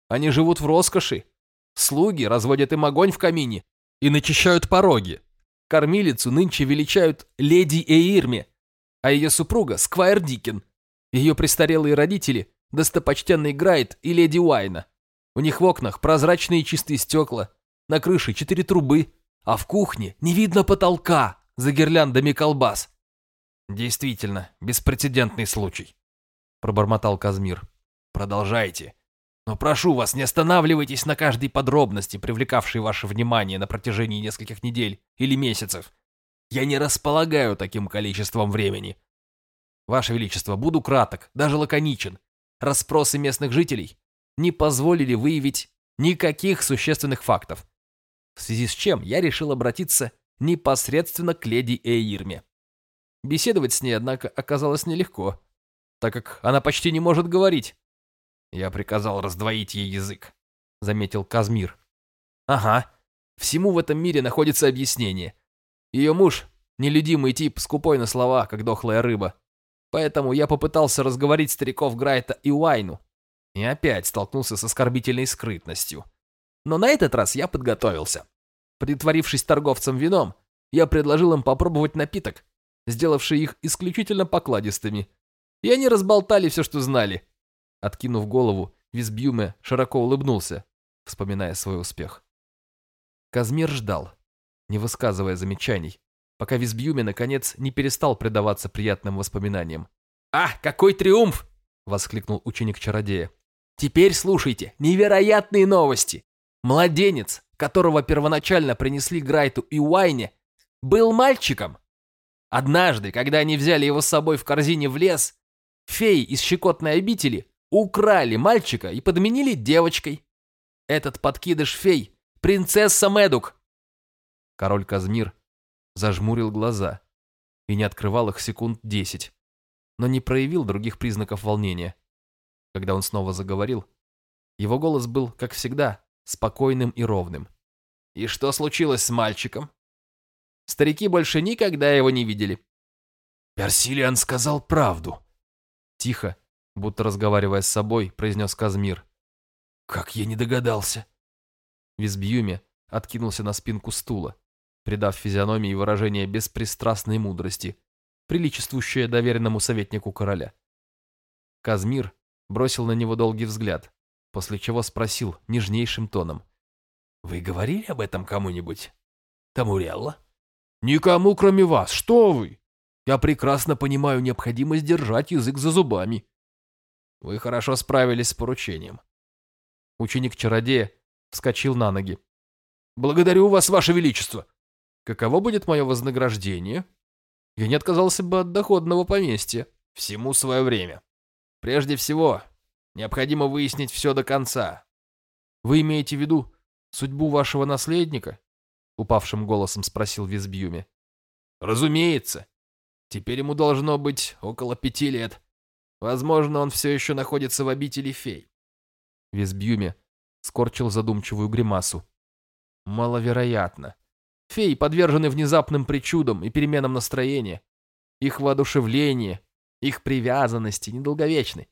Они живут в роскоши. Слуги разводят им огонь в камине и начищают пороги. Кормилицу нынче величают леди Эйрме, а ее супруга Сквайр Дикин. Ее престарелые родители – достопочтенный Грайт и леди Уайна. У них в окнах прозрачные чистые стекла, на крыше четыре трубы, а в кухне не видно потолка за гирляндами колбас. «Действительно, беспрецедентный случай», — пробормотал Казмир. «Продолжайте. Но прошу вас, не останавливайтесь на каждой подробности, привлекавшей ваше внимание на протяжении нескольких недель или месяцев. Я не располагаю таким количеством времени. Ваше Величество, буду краток, даже лаконичен. Расспросы местных жителей не позволили выявить никаких существенных фактов. В связи с чем я решил обратиться непосредственно к леди Эйрме. Беседовать с ней, однако, оказалось нелегко, так как она почти не может говорить. Я приказал раздвоить ей язык, заметил Казмир. Ага, всему в этом мире находится объяснение. Ее муж — нелюдимый тип, скупой на слова, как дохлая рыба. Поэтому я попытался разговорить стариков Грайта и Уайну. И опять столкнулся с оскорбительной скрытностью. Но на этот раз я подготовился. Притворившись торговцем вином, я предложил им попробовать напиток, сделавший их исключительно покладистыми. И они разболтали все, что знали. Откинув голову, Визбьюме широко улыбнулся, вспоминая свой успех. Казмир ждал, не высказывая замечаний, пока Визбьюме, наконец, не перестал предаваться приятным воспоминаниям. «А, какой триумф!» — воскликнул ученик-чародея. «Теперь слушайте, невероятные новости! Младенец, которого первоначально принесли Грайту и Уайне, был мальчиком!» Однажды, когда они взяли его с собой в корзине в лес, феи из щекотной обители украли мальчика и подменили девочкой. Этот подкидыш фей — принцесса Медук. Король Казмир зажмурил глаза и не открывал их секунд десять, но не проявил других признаков волнения. Когда он снова заговорил, его голос был, как всегда, спокойным и ровным. «И что случилось с мальчиком?» Старики больше никогда его не видели. Персилиан сказал правду. Тихо, будто разговаривая с собой, произнес Казмир. Как я не догадался. Визбьюми откинулся на спинку стула, придав физиономии выражение беспристрастной мудрости, приличествующее доверенному советнику короля. Казмир бросил на него долгий взгляд, после чего спросил нежнейшим тоном. «Вы говорили об этом кому-нибудь? Тамурелла?» «Никому, кроме вас. Что вы? Я прекрасно понимаю необходимость держать язык за зубами». «Вы хорошо справились с поручением». Ученик-чародея вскочил на ноги. «Благодарю вас, ваше величество. Каково будет мое вознаграждение?» Я не отказался бы от доходного поместья. Всему свое время. Прежде всего, необходимо выяснить все до конца. Вы имеете в виду судьбу вашего наследника? Упавшим голосом спросил Визбьюми. Разумеется. Теперь ему должно быть около пяти лет. Возможно, он все еще находится в обители фей. Визбьюми скорчил задумчивую гримасу. Маловероятно. Феи подвержены внезапным причудам и переменам настроения. Их воодушевление, их привязанности недолговечны.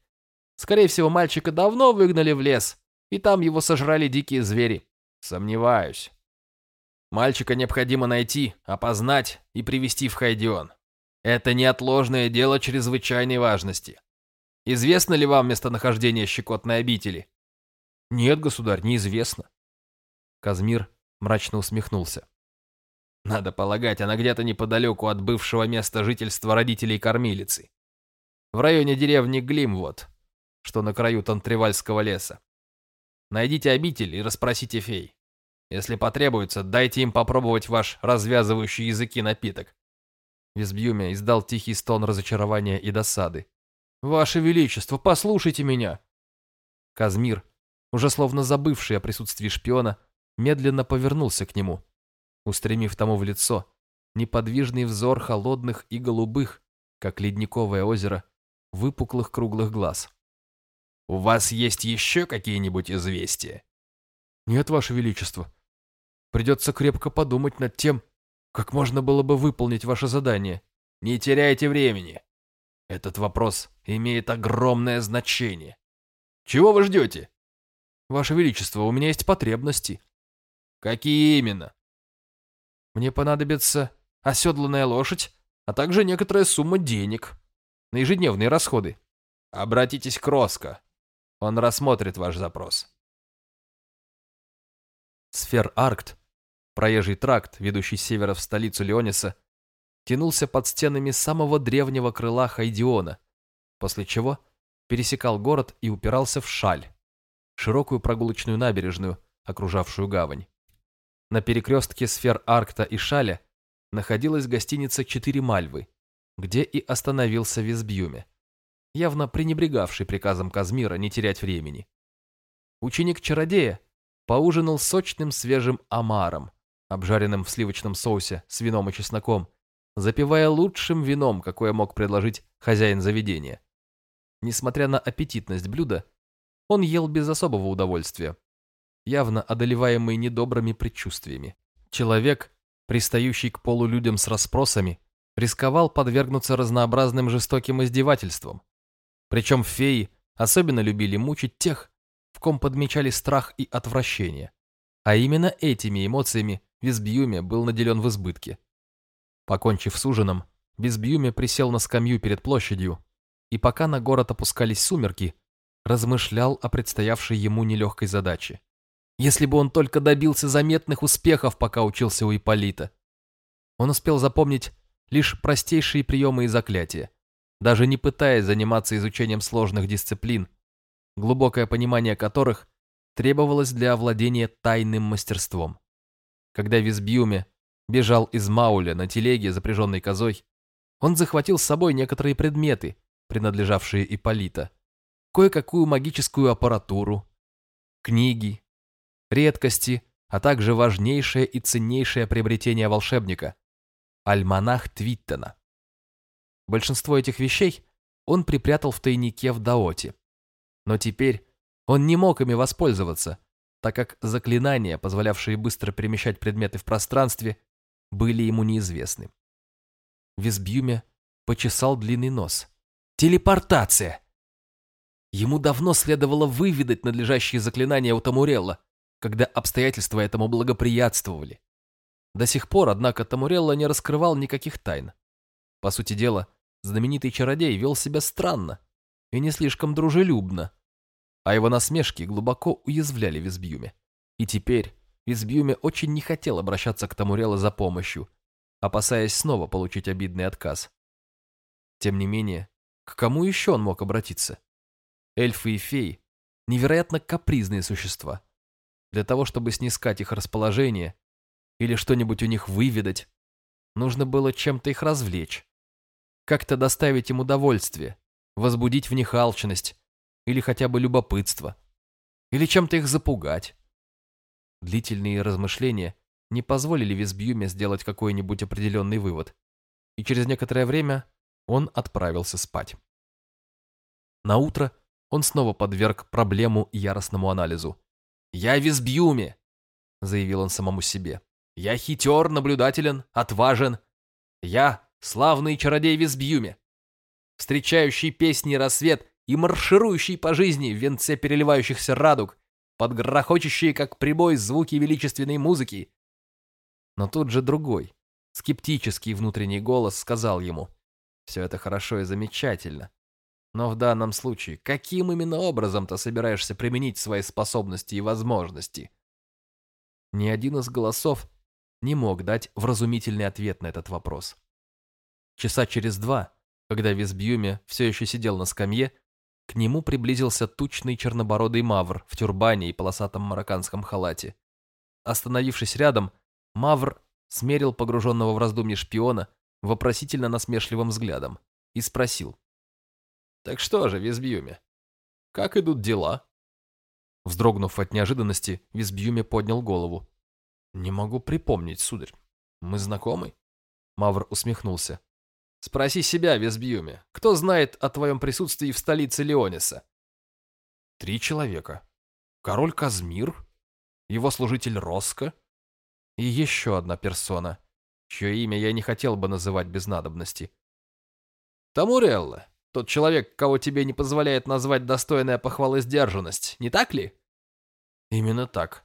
Скорее всего, мальчика давно выгнали в лес, и там его сожрали дикие звери. Сомневаюсь. Мальчика необходимо найти, опознать и привести в Хайдион. Это неотложное дело чрезвычайной важности. Известно ли вам местонахождение щекотной обители? Нет, государь, неизвестно. Казмир мрачно усмехнулся. Надо полагать, она где-то неподалеку от бывшего места жительства родителей кормилицы. В районе деревни Глимвод, что на краю Тантривальского леса. Найдите обитель и расспросите фей. Если потребуется, дайте им попробовать ваш развязывающий языки напиток. Визбьюмя издал тихий стон разочарования и досады. «Ваше Величество, послушайте меня!» Казмир, уже словно забывший о присутствии шпиона, медленно повернулся к нему устремив тому в лицо неподвижный взор холодных и голубых, как ледниковое озеро, выпуклых круглых глаз. «У вас есть еще какие-нибудь известия?» «Нет, Ваше Величество. Придется крепко подумать над тем, как можно было бы выполнить ваше задание. Не теряйте времени. Этот вопрос имеет огромное значение. Чего вы ждете?» «Ваше Величество, у меня есть потребности». «Какие именно?» Мне понадобится оседланная лошадь, а также некоторая сумма денег на ежедневные расходы. Обратитесь к Роско. Он рассмотрит ваш запрос. Сфер Аркт, проезжий тракт, ведущий с севера в столицу Леониса, тянулся под стенами самого древнего крыла Хайдиона, после чего пересекал город и упирался в Шаль, широкую прогулочную набережную, окружавшую гавань. На перекрестке сфер Аркта и Шаля находилась гостиница «Четыре Мальвы», где и остановился Визбьюме, явно пренебрегавший приказом Казмира не терять времени. Ученик-чародея поужинал сочным свежим омаром, обжаренным в сливочном соусе с вином и чесноком, запивая лучшим вином, какое мог предложить хозяин заведения. Несмотря на аппетитность блюда, он ел без особого удовольствия, явно одолеваемый недобрыми предчувствиями. Человек, пристающий к полулюдям с расспросами, рисковал подвергнуться разнообразным жестоким издевательствам. Причем феи особенно любили мучить тех, в ком подмечали страх и отвращение. А именно этими эмоциями Визбьюме был наделен в избытке. Покончив с ужином, Визбьюме присел на скамью перед площадью и пока на город опускались сумерки, размышлял о предстоявшей ему нелегкой задаче. Если бы он только добился заметных успехов, пока учился у Ипполита. Он успел запомнить лишь простейшие приемы и заклятия, даже не пытаясь заниматься изучением сложных дисциплин, глубокое понимание которых требовалось для овладения тайным мастерством. Когда Визбьюме бежал из Мауля на телеге, запряженной козой, он захватил с собой некоторые предметы, принадлежавшие Ипполита, кое-какую магическую аппаратуру, книги, редкости, а также важнейшее и ценнейшее приобретение волшебника – альманах Твиттона. Большинство этих вещей он припрятал в тайнике в Даоте. Но теперь он не мог ими воспользоваться, так как заклинания, позволявшие быстро перемещать предметы в пространстве, были ему неизвестны. Визбьюме почесал длинный нос. Телепортация! Ему давно следовало выведать надлежащие заклинания у Тамурелла, когда обстоятельства этому благоприятствовали. До сих пор, однако, Тамурелла не раскрывал никаких тайн. По сути дела, знаменитый чародей вел себя странно и не слишком дружелюбно, а его насмешки глубоко уязвляли Визбьюме. И теперь Визбьюме очень не хотел обращаться к Тамурелло за помощью, опасаясь снова получить обидный отказ. Тем не менее, к кому еще он мог обратиться? Эльфы и феи – невероятно капризные существа. Для того, чтобы снискать их расположение или что-нибудь у них выведать, нужно было чем-то их развлечь. Как-то доставить им удовольствие, возбудить в них алчность или хотя бы любопытство, или чем-то их запугать. Длительные размышления не позволили Визбьюме сделать какой-нибудь определенный вывод, и через некоторое время он отправился спать. На утро он снова подверг проблему яростному анализу. «Я Визбьюме!» — заявил он самому себе. «Я хитер, наблюдателен, отважен. Я славный чародей Визбьюме, встречающий песни рассвет и марширующий по жизни в венце переливающихся радуг, под грохочущие, как прибой, звуки величественной музыки». Но тут же другой, скептический внутренний голос сказал ему, «Все это хорошо и замечательно, но в данном случае, каким именно образом ты собираешься применить свои способности и возможности? Ни один из голосов не мог дать вразумительный ответ на этот вопрос. Часа через два, когда Визбьюме все еще сидел на скамье, к нему приблизился тучный чернобородый мавр в тюрбане и полосатом марокканском халате. Остановившись рядом, мавр смерил погруженного в раздумье шпиона вопросительно насмешливым взглядом и спросил. Так что же, Визбьюме, как идут дела? Вздрогнув от неожиданности, Визбьюме поднял голову. Не могу припомнить, сударь. Мы знакомы? Мавр усмехнулся. Спроси себя, Визбьюме, кто знает о твоем присутствии в столице Леониса? Три человека. Король Казмир, его служитель Роско и еще одна персона, чье имя я не хотел бы называть без надобности. Тамурелла, тот человек, кого тебе не позволяет назвать достойная похвалы сдержанность, не так ли? Именно так.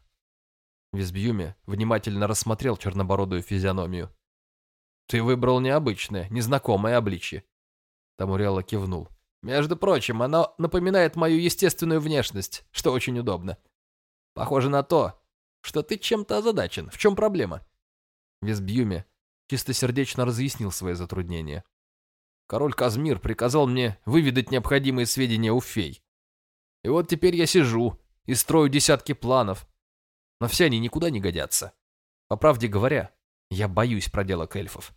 Визбьюми внимательно рассмотрел чернобородую физиономию. Ты выбрал необычное, незнакомое обличье. Тамурелла кивнул. Между прочим, оно напоминает мою естественную внешность, что очень удобно. Похоже на то, что ты чем-то озадачен. В чем проблема? Визбьюми чистосердечно разъяснил свои затруднения. Король Казмир приказал мне выведать необходимые сведения у фей. И вот теперь я сижу и строю десятки планов, но все они никуда не годятся. По правде говоря, я боюсь проделок эльфов.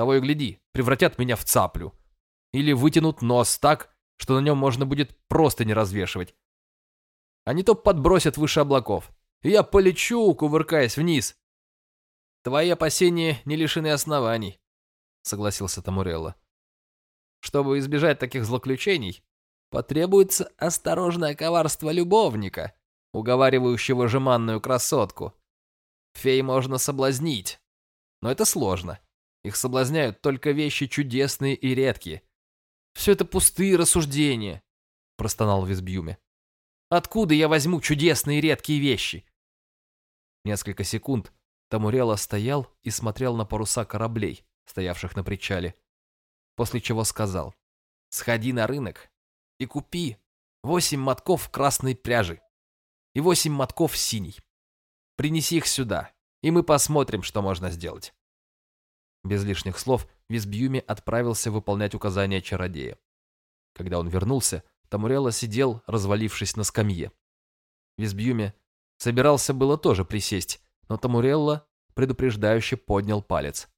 Того и гляди, превратят меня в цаплю. Или вытянут нос так, что на нем можно будет просто не развешивать. А не то подбросят выше облаков, и я полечу, кувыркаясь вниз. Твои опасения не лишены оснований, согласился Тамурелло. Чтобы избежать таких злоключений, потребуется осторожное коварство любовника, уговаривающего жеманную красотку. Фей можно соблазнить, но это сложно. Их соблазняют только вещи чудесные и редкие. Все это пустые рассуждения, простонал Визбьюме. Откуда я возьму чудесные и редкие вещи? Несколько секунд Тамурелла стоял и смотрел на паруса кораблей, стоявших на причале после чего сказал, «Сходи на рынок и купи восемь мотков красной пряжи и восемь мотков синей. Принеси их сюда, и мы посмотрим, что можно сделать». Без лишних слов Визбьюми отправился выполнять указания чародея. Когда он вернулся, Тамурелла сидел, развалившись на скамье. Визбьюми собирался было тоже присесть, но Тамурелла предупреждающе поднял палец.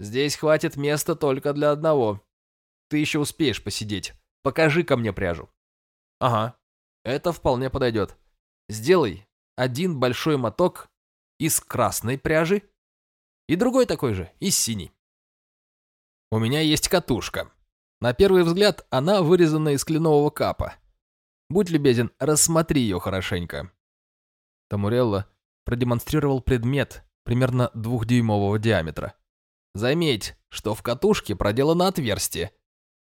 Здесь хватит места только для одного. Ты еще успеешь посидеть. покажи ко мне пряжу. Ага, это вполне подойдет. Сделай один большой моток из красной пряжи и другой такой же из синей. У меня есть катушка. На первый взгляд она вырезана из кленового капа. Будь любезен, рассмотри ее хорошенько. Тамурелло продемонстрировал предмет примерно двухдюймового диаметра. Заметь, что в катушке проделано отверстие,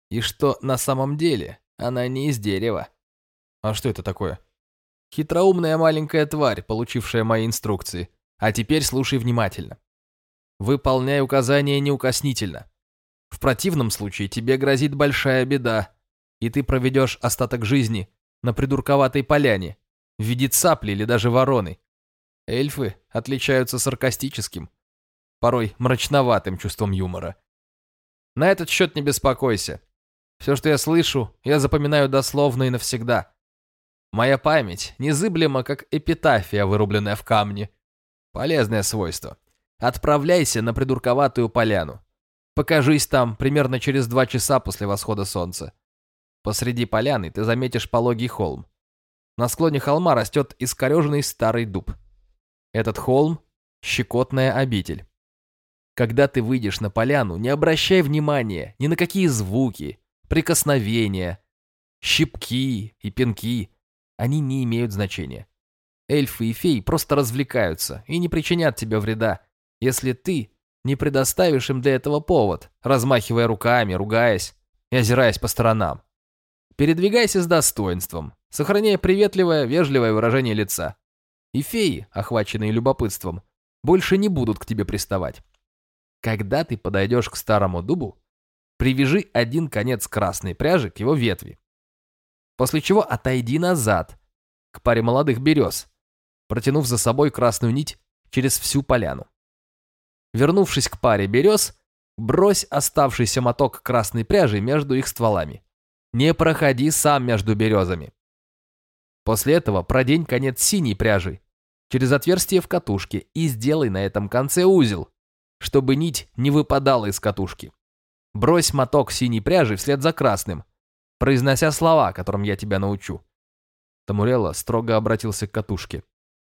и что на самом деле она не из дерева. А что это такое? Хитроумная маленькая тварь, получившая мои инструкции. А теперь слушай внимательно. Выполняй указания неукоснительно. В противном случае тебе грозит большая беда, и ты проведешь остаток жизни на придурковатой поляне, в виде цапли или даже вороны. Эльфы отличаются саркастическим, порой мрачноватым чувством юмора. На этот счет не беспокойся. Все, что я слышу, я запоминаю дословно и навсегда. Моя память незыблема, как эпитафия, вырубленная в камне. Полезное свойство. Отправляйся на придурковатую поляну. Покажись там примерно через два часа после восхода солнца. Посреди поляны ты заметишь пологий холм. На склоне холма растет искореженный старый дуб. Этот холм – щекотная обитель. Когда ты выйдешь на поляну, не обращай внимания ни на какие звуки, прикосновения, щипки и пинки. Они не имеют значения. Эльфы и феи просто развлекаются и не причинят тебе вреда, если ты не предоставишь им для этого повод, размахивая руками, ругаясь и озираясь по сторонам. Передвигайся с достоинством, сохраняя приветливое, вежливое выражение лица. И феи, охваченные любопытством, больше не будут к тебе приставать. Когда ты подойдешь к старому дубу, привяжи один конец красной пряжи к его ветви. После чего отойди назад, к паре молодых берез, протянув за собой красную нить через всю поляну. Вернувшись к паре берез, брось оставшийся моток красной пряжи между их стволами. Не проходи сам между березами. После этого продень конец синей пряжи через отверстие в катушке и сделай на этом конце узел, чтобы нить не выпадала из катушки. Брось моток синей пряжи вслед за красным, произнося слова, которым я тебя научу. Тамурелла строго обратился к катушке.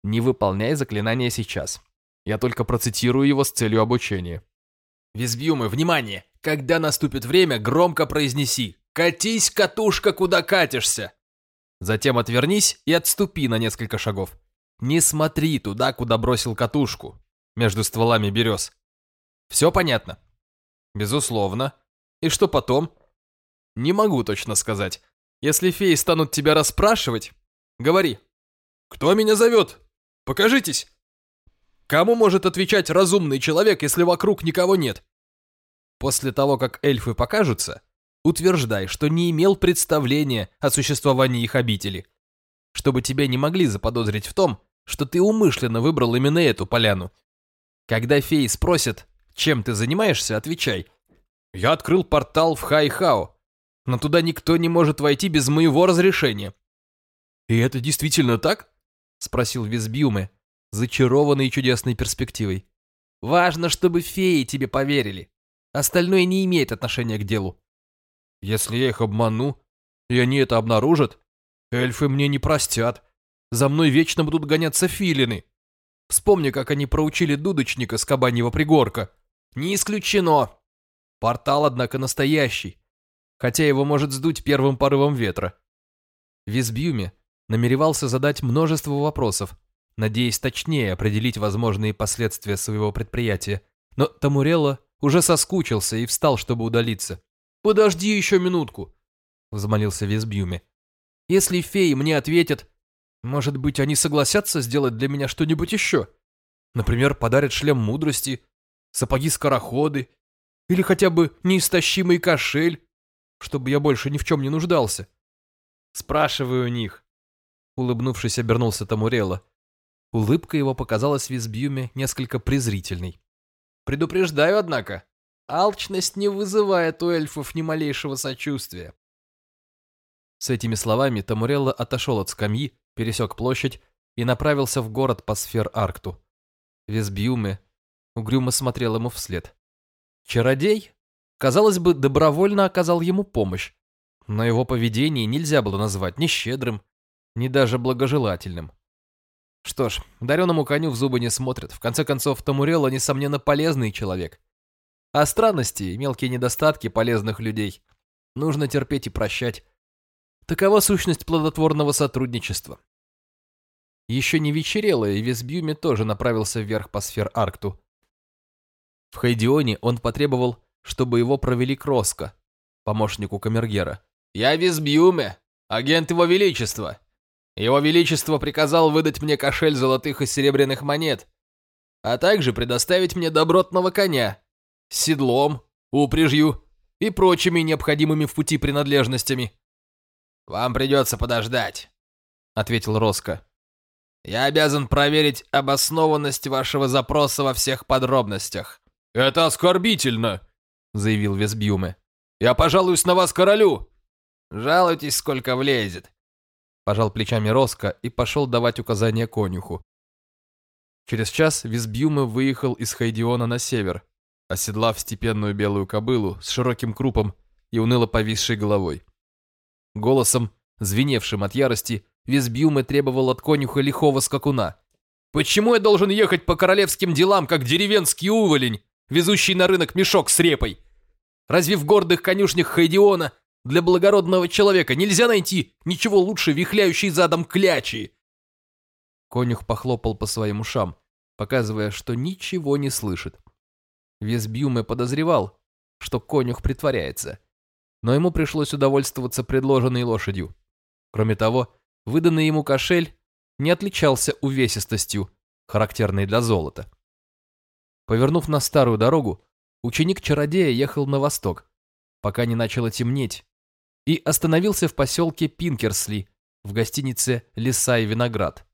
Не выполняй заклинание сейчас. Я только процитирую его с целью обучения. Визбьюмы, внимание! Когда наступит время, громко произнеси «Катись, катушка, куда катишься!» Затем отвернись и отступи на несколько шагов. Не смотри туда, куда бросил катушку, между стволами берез. Все понятно? Безусловно. И что потом? Не могу точно сказать. Если феи станут тебя расспрашивать, говори. Кто меня зовет? Покажитесь. Кому может отвечать разумный человек, если вокруг никого нет? После того, как эльфы покажутся, утверждай, что не имел представления о существовании их обители, чтобы тебя не могли заподозрить в том, что ты умышленно выбрал именно эту поляну. Когда феи спросят, чем ты занимаешься, отвечай. Я открыл портал в Хай-Хао, но туда никто не может войти без моего разрешения. И это действительно так? Спросил Визбиуме, зачарованный чудесной перспективой. Важно, чтобы феи тебе поверили. Остальное не имеет отношения к делу. Если я их обману, и они это обнаружат, эльфы мне не простят. За мной вечно будут гоняться филины. Вспомни, как они проучили дудочника с кабаньего пригорка. Не исключено. Портал, однако, настоящий, хотя его может сдуть первым порывом ветра. Визбьюме намеревался задать множество вопросов, надеясь точнее определить возможные последствия своего предприятия, но Тамурелло уже соскучился и встал, чтобы удалиться. «Подожди еще минутку», — взмолился Визбьюме. «Если феи мне ответят, может быть, они согласятся сделать для меня что-нибудь еще? Например, подарят шлем мудрости сапоги-скороходы или хотя бы неистощимый кошель, чтобы я больше ни в чем не нуждался. Спрашиваю у них. Улыбнувшись, обернулся Тамурелла. Улыбка его показалась Визбьюме несколько презрительной. Предупреждаю, однако, алчность не вызывает у эльфов ни малейшего сочувствия. С этими словами Тамурелла отошел от скамьи, пересек площадь и направился в город по сфер-аркту. Визбьюме угрюмо смотрел ему вслед. Чародей, казалось бы, добровольно оказал ему помощь, но его поведение нельзя было назвать ни щедрым, ни даже благожелательным. Что ж, дареному коню в зубы не смотрят. В конце концов, Тамурелло, несомненно, полезный человек. А странности и мелкие недостатки полезных людей нужно терпеть и прощать. Такова сущность плодотворного сотрудничества. Еще не вечерело, и Весбьюме тоже направился вверх по сфер-аркту. В Хайдионе он потребовал, чтобы его провели к Роско, помощнику камергера. «Я Визбьюме, агент Его Величества. Его Величество приказал выдать мне кошель золотых и серебряных монет, а также предоставить мне добротного коня с седлом, упряжью и прочими необходимыми в пути принадлежностями. «Вам придется подождать», — ответил Роско. «Я обязан проверить обоснованность вашего запроса во всех подробностях». «Это оскорбительно», — заявил Весбьюме. «Я пожалуюсь на вас королю». «Жалуйтесь, сколько влезет», — пожал плечами Роско и пошел давать указания конюху. Через час Визбьюме выехал из Хайдиона на север, оседлав степенную белую кобылу с широким крупом и уныло повисшей головой. Голосом, звеневшим от ярости, Визбьюме требовал от конюха лихого скакуна. «Почему я должен ехать по королевским делам, как деревенский уволень, везущий на рынок мешок с репой? Разве в гордых конюшнях Хайдиона для благородного человека нельзя найти ничего лучше вихляющей задом клячи?» Конюх похлопал по своим ушам, показывая, что ничего не слышит. Весбьюме подозревал, что конюх притворяется, но ему пришлось удовольствоваться предложенной лошадью. Кроме того, выданный ему кошель не отличался увесистостью, характерной для золота. Повернув на старую дорогу, ученик-чародея ехал на восток, пока не начало темнеть, и остановился в поселке Пинкерсли в гостинице «Леса и виноград».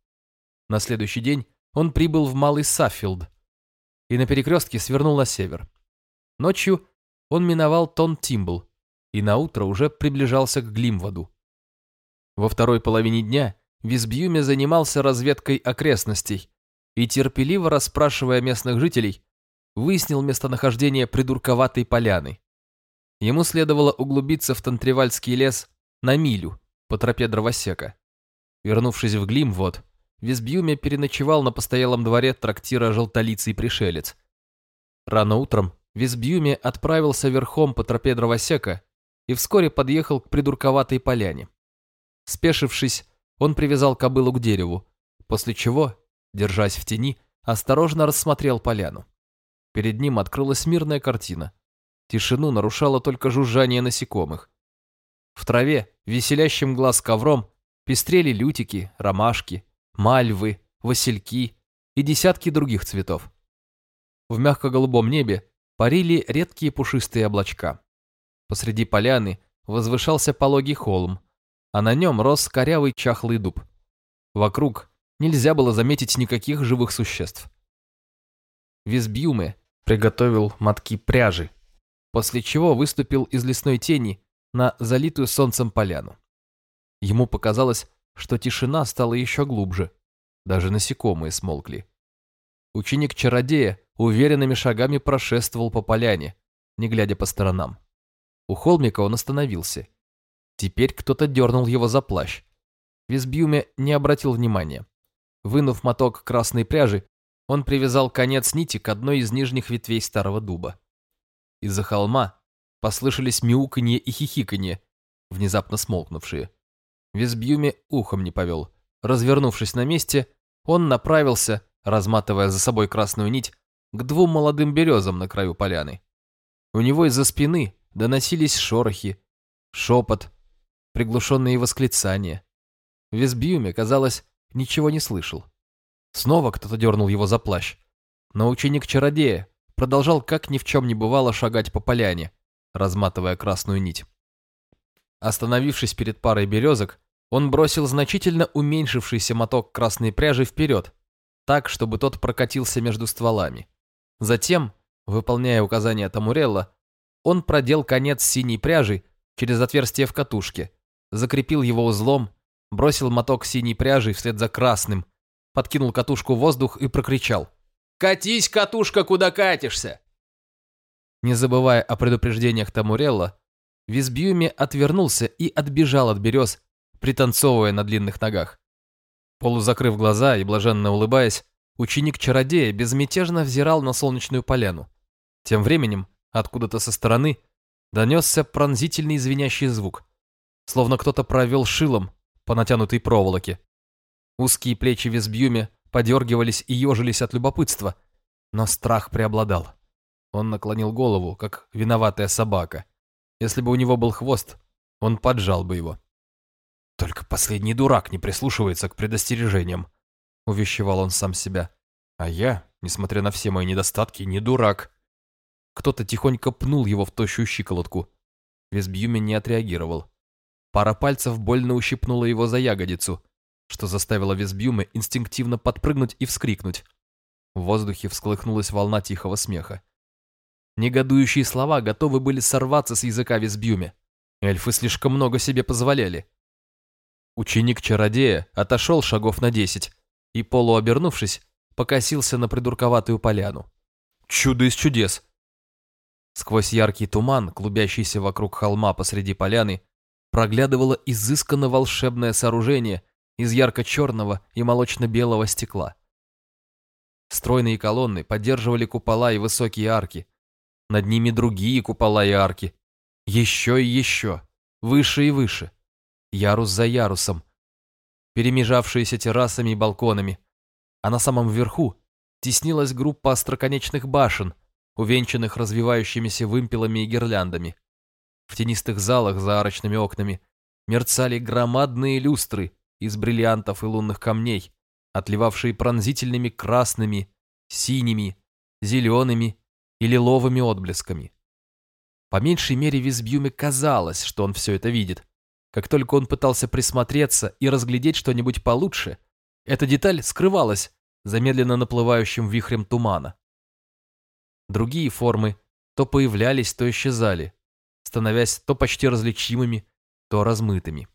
На следующий день он прибыл в Малый Саффилд и на перекрестке свернул на север. Ночью он миновал Тон-Тимбл и наутро уже приближался к Глимводу. Во второй половине дня Визбьюме занимался разведкой окрестностей и, терпеливо расспрашивая местных жителей, выяснил местонахождение придурковатой поляны. Ему следовало углубиться в Тантривальский лес на милю по тропе дровосека. Вернувшись в Глимвод, Визбьюме переночевал на постоялом дворе трактира «Желтолицый пришелец». Рано утром Визбьюме отправился верхом по тропе дровосека и вскоре подъехал к придурковатой поляне. Спешившись, он привязал кобылу к дереву, после чего, держась в тени, осторожно рассмотрел поляну. Перед ним открылась мирная картина. Тишину нарушало только жужжание насекомых. В траве, веселящим глаз ковром, пестрели лютики, ромашки, мальвы, васильки и десятки других цветов. В мягко-голубом небе парили редкие пушистые облачка. Посреди поляны возвышался пологий холм, а на нем рос корявый чахлый дуб. Вокруг нельзя было заметить никаких живых существ. Визбьюме приготовил мотки пряжи, после чего выступил из лесной тени на залитую солнцем поляну. Ему показалось, что тишина стала еще глубже. Даже насекомые смолкли. Ученик-чародея уверенными шагами прошествовал по поляне, не глядя по сторонам. У холмика он остановился. Теперь кто-то дернул его за плащ. Визбьюме не обратил внимания. Вынув моток красной пряжи, он привязал конец нити к одной из нижних ветвей старого дуба. Из-за холма послышались мяуканье и хихиканье, внезапно смолкнувшие. Визбьюми ухом не повел. Развернувшись на месте, он направился, разматывая за собой красную нить, к двум молодым березам на краю поляны. У него из-за спины доносились шорохи, шепот, приглушенные восклицания. Визбьюме, казалось, ничего не слышал. Снова кто-то дернул его за плащ. Но ученик-чародея продолжал как ни в чем не бывало шагать по поляне, разматывая красную нить. Остановившись перед парой березок, он бросил значительно уменьшившийся моток красной пряжи вперед, так, чтобы тот прокатился между стволами. Затем, выполняя указания Тамурелла, он продел конец синей пряжи через отверстие в катушке, закрепил его узлом, бросил моток синей пряжи вслед за красным, подкинул катушку в воздух и прокричал. «Катись, катушка, куда катишься!» Не забывая о предупреждениях Тамурелла, Визбьюми отвернулся и отбежал от берез, пританцовывая на длинных ногах. Полузакрыв глаза и блаженно улыбаясь, ученик-чародея безмятежно взирал на солнечную поляну. Тем временем, откуда-то со стороны, донесся пронзительный звенящий звук, словно кто-то провел шилом по натянутой проволоке. Узкие плечи Визбьюми подергивались и ежились от любопытства, но страх преобладал. Он наклонил голову, как виноватая собака. Если бы у него был хвост, он поджал бы его. «Только последний дурак не прислушивается к предостережениям», — увещевал он сам себя. «А я, несмотря на все мои недостатки, не дурак». Кто-то тихонько пнул его в тощую щиколотку. Весбьюми не отреагировал. Пара пальцев больно ущипнула его за ягодицу, что заставило Весбьюме инстинктивно подпрыгнуть и вскрикнуть. В воздухе всколыхнулась волна тихого смеха. Негодующие слова готовы были сорваться с языка Весбьюме. Эльфы слишком много себе позволяли. Ученик-чародея отошел шагов на десять и, полуобернувшись, покосился на придурковатую поляну. Чудо из чудес! Сквозь яркий туман, клубящийся вокруг холма посреди поляны, проглядывало изысканно волшебное сооружение из ярко-черного и молочно-белого стекла. Стройные колонны поддерживали купола и высокие арки. Над ними другие купола и арки. Еще и еще, выше и выше ярус за ярусом, перемежавшиеся террасами и балконами, а на самом верху теснилась группа остроконечных башен, увенчанных развивающимися вымпелами и гирляндами. В тенистых залах за арочными окнами мерцали громадные люстры из бриллиантов и лунных камней, отливавшие пронзительными красными, синими, зелеными и лиловыми отблесками. По меньшей мере Визбьюме казалось, что он все это видит. Как только он пытался присмотреться и разглядеть что-нибудь получше, эта деталь скрывалась за медленно наплывающим вихрем тумана. Другие формы то появлялись, то исчезали, становясь то почти различимыми, то размытыми.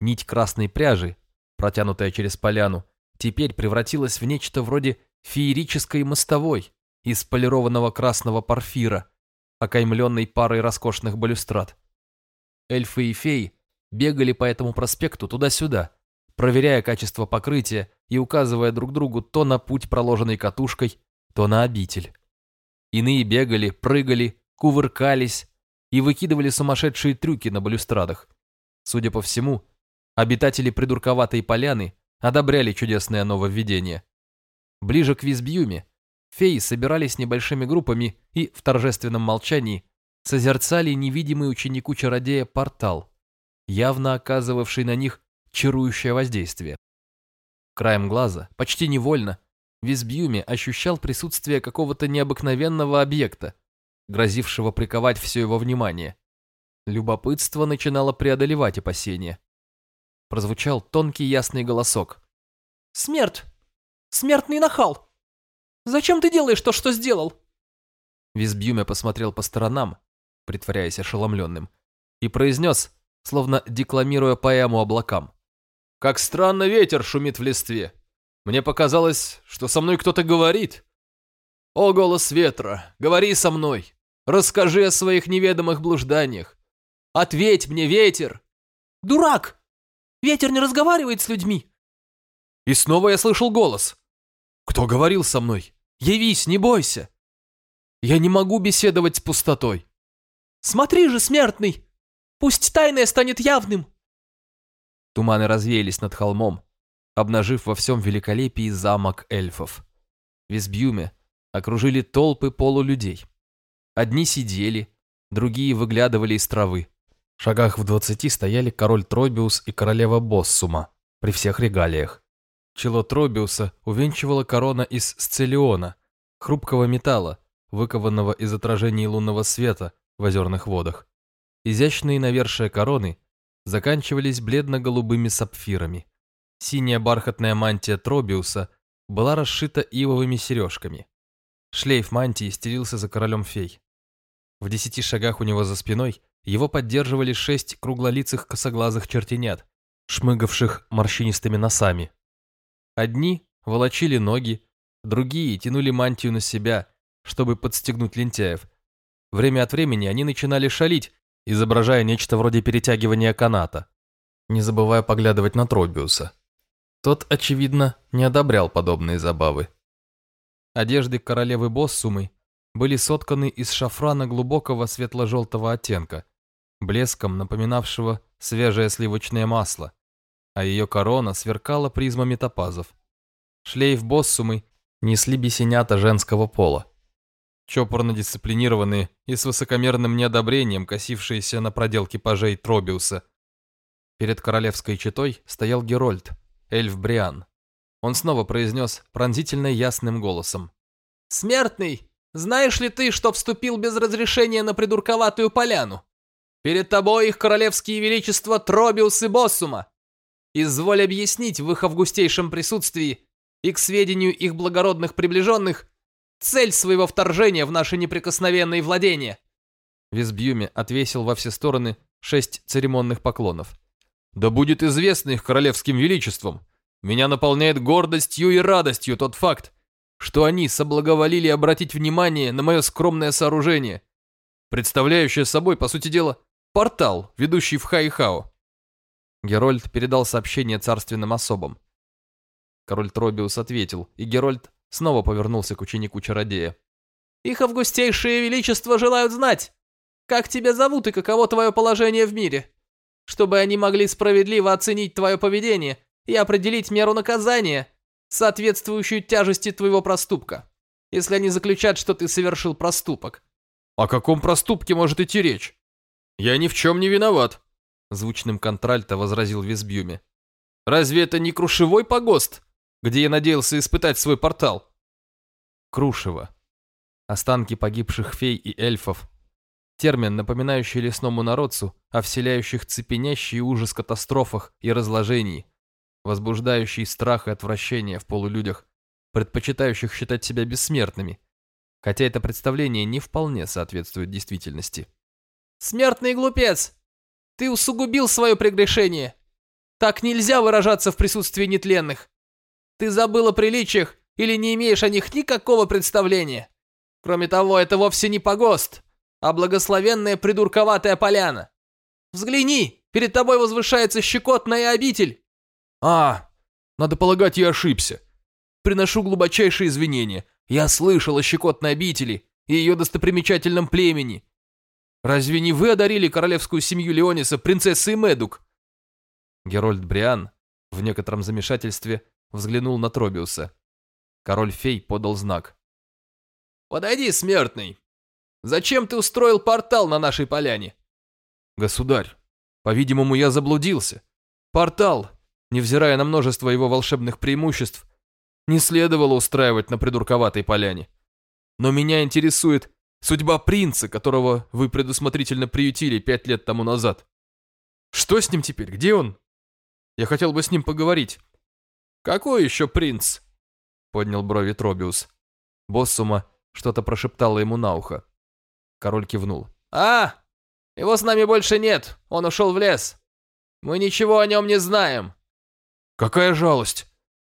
Нить красной пряжи, протянутая через поляну, теперь превратилась в нечто вроде феерической мостовой из полированного красного порфира, окаймленной парой роскошных балюстрад. Эльфы и феи бегали по этому проспекту туда-сюда, проверяя качество покрытия и указывая друг другу то на путь, проложенный катушкой, то на обитель. Иные бегали, прыгали, кувыркались и выкидывали сумасшедшие трюки на балюстрадах. Судя по всему, обитатели придурковатой поляны одобряли чудесное нововведение. Ближе к Визбьюме феи собирались небольшими группами и в торжественном молчании созерцали невидимый ученику-чародея портал, явно оказывавший на них чарующее воздействие. Краем глаза, почти невольно, Визбьюми ощущал присутствие какого-то необыкновенного объекта, грозившего приковать все его внимание. Любопытство начинало преодолевать опасения. Прозвучал тонкий ясный голосок. «Смерть! Смертный нахал! Зачем ты делаешь то, что сделал?» Визбьюме посмотрел по сторонам, притворяясь ошеломленным, и произнес, словно декламируя поэму облакам. «Как странно ветер шумит в листве. Мне показалось, что со мной кто-то говорит. О, голос ветра, говори со мной. Расскажи о своих неведомых блужданиях. Ответь мне, ветер!» «Дурак! Ветер не разговаривает с людьми!» И снова я слышал голос. «Кто говорил со мной? Явись, не бойся!» «Я не могу беседовать с пустотой!» «Смотри же, смертный! Пусть тайное станет явным!» Туманы развеялись над холмом, обнажив во всем великолепии замок эльфов. Визбьюме окружили толпы полулюдей. Одни сидели, другие выглядывали из травы. Шагах в двадцати стояли король Тробиус и королева Боссума при всех регалиях. Чело Тробиуса увенчивала корона из сцелиона, хрупкого металла, выкованного из отражений лунного света в озерных водах. Изящные навершия короны заканчивались бледно-голубыми сапфирами. Синяя бархатная мантия Тробиуса была расшита ивовыми сережками. Шлейф мантии стелился за королем фей. В десяти шагах у него за спиной его поддерживали шесть круглолицых косоглазых чертенят, шмыгавших морщинистыми носами. Одни волочили ноги, другие тянули мантию на себя, чтобы подстегнуть лентяев. Время от времени они начинали шалить, изображая нечто вроде перетягивания каната, не забывая поглядывать на Тробиуса. Тот, очевидно, не одобрял подобные забавы. Одежды королевы Боссумы были сотканы из шафрана глубокого светло-желтого оттенка, блеском напоминавшего свежее сливочное масло, а ее корона сверкала призмами топазов. Шлейф Боссумы несли бесенята женского пола. чопорно дисциплинированные и с высокомерным неодобрением косившиеся на проделки пажей Тробиуса. Перед королевской четой стоял Герольд, эльф Бриан. Он снова произнес пронзительно ясным голосом. «Смертный, знаешь ли ты, что вступил без разрешения на придурковатую поляну? Перед тобой их королевские величества Тробиус и Боссума. Изволь объяснить в их августейшем присутствии и к сведению их благородных приближенных цель своего вторжения в наши неприкосновенные владения». Визбьюми отвесил во все стороны шесть церемонных поклонов. «Да будет известно их королевским величеством. Меня наполняет гордостью и радостью тот факт, что они соблаговолили обратить внимание на мое скромное сооружение, представляющее собой, по сути дела, портал, ведущий в Хайхао. Герольд передал сообщение царственным особам. Король Тробиус ответил, и Герольд снова повернулся к ученику-чародея. «Их августейшее величество желают знать, как тебя зовут и каково твое положение в мире, чтобы они могли справедливо оценить твое поведение и определить меру наказания, соответствующую тяжести твоего проступка, если они заключат, что ты совершил проступок». «О каком проступке может идти речь? Я ни в чем не виноват», — звучным контральто возразил Визбьюми. «Разве это не крушевой погост, где я надеялся испытать свой портал?» Крушево. Останки погибших фей и эльфов. Термин, напоминающий лесному народцу о вселяющих цепенящий ужас катастрофах и разложении, возбуждающий страх и отвращение в полулюдях, предпочитающих считать себя бессмертными, хотя это представление не вполне соответствует действительности. «Смертный глупец! Ты усугубил свое прегрешение! Так нельзя выражаться в присутствии нетленных! Ты забыл о приличиях или не имеешь о них никакого представления! Кроме того, это вовсе не погост, а благословенная придурковатая поляна! Взгляни, перед тобой возвышается щекотная обитель!» «А, надо полагать, я ошибся. Приношу глубочайшие извинения. Я слышал о щекотной обители и ее достопримечательном племени. Разве не вы одарили королевскую семью Леониса принцессой Медук?» Герольд Бриан в некотором замешательстве взглянул на Тробиуса. Король-фей подал знак. «Подойди, смертный. Зачем ты устроил портал на нашей поляне?» «Государь, по-видимому, я заблудился. Портал невзирая на множество его волшебных преимуществ, не следовало устраивать на придурковатой поляне. Но меня интересует судьба принца, которого вы предусмотрительно приютили пять лет тому назад. Что с ним теперь? Где он? Я хотел бы с ним поговорить. Какой еще принц? Поднял брови Тробиус. Боссума что-то прошептало ему на ухо. Король кивнул. А, его с нами больше нет. Он ушел в лес. Мы ничего о нем не знаем. Какая жалость!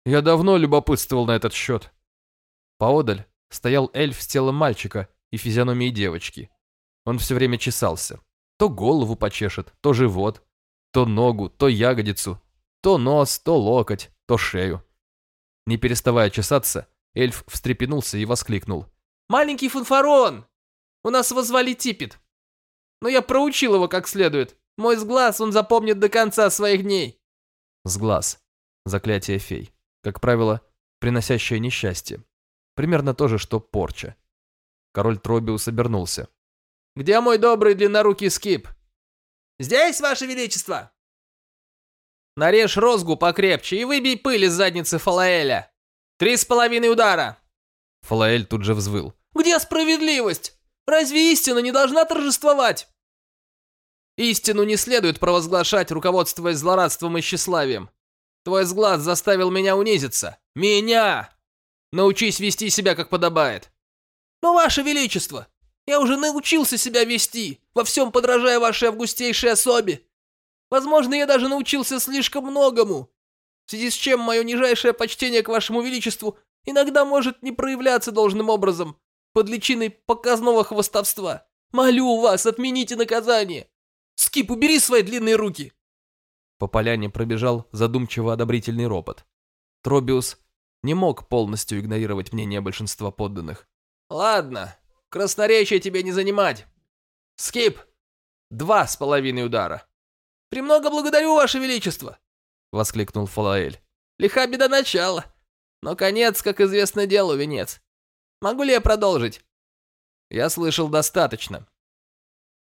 Я давно любопытствовал на этот счет. Поодаль стоял эльф с телом мальчика и физиономией девочки. Он все время чесался. То голову почешет, то живот, то ногу, то ягодицу, то нос, то локоть, то шею. Не переставая чесаться, эльф встрепенулся и воскликнул. «Маленький фанфарон! У нас его звали Типет. Но я проучил его как следует. Мой сглаз он запомнит до конца своих дней». Сглаз заклятие фей. Как правило, приносящее несчастье. Примерно то же, что порча. Король Тробиус обернулся. «Где мой добрый длиннорукий скип?» «Здесь, ваше величество!» «Нарежь розгу покрепче и выбей пыль из задницы Фалаэля! Три с половиной удара!» Фалаэль тут же взвыл. «Где справедливость? Разве истина не должна торжествовать?» «Истину не следует провозглашать, руководствуясь злорадством и тщеславием. Твой взгляд заставил меня унизиться. Меня! Научись вести себя, как подобает. Но, Ваше Величество, я уже научился себя вести, во всем подражая вашей августейшей особе. Возможно, я даже научился слишком многому, в связи с чем мое нижайшее почтение к вашему величеству иногда может не проявляться должным образом под личиной показного хвостовства. Молю вас, отмените наказание. Скип, убери свои длинные руки. По поляне пробежал задумчиво одобрительный ропот. Тробиус не мог полностью игнорировать мнение большинства подданных. «Ладно, красноречие тебе не занимать. Скип, два с половиной удара». «Премного благодарю, Ваше Величество!» — воскликнул Фалаэль. «Лиха беда начала, но конец, как известно, делу венец. Могу ли я продолжить?» Я слышал достаточно.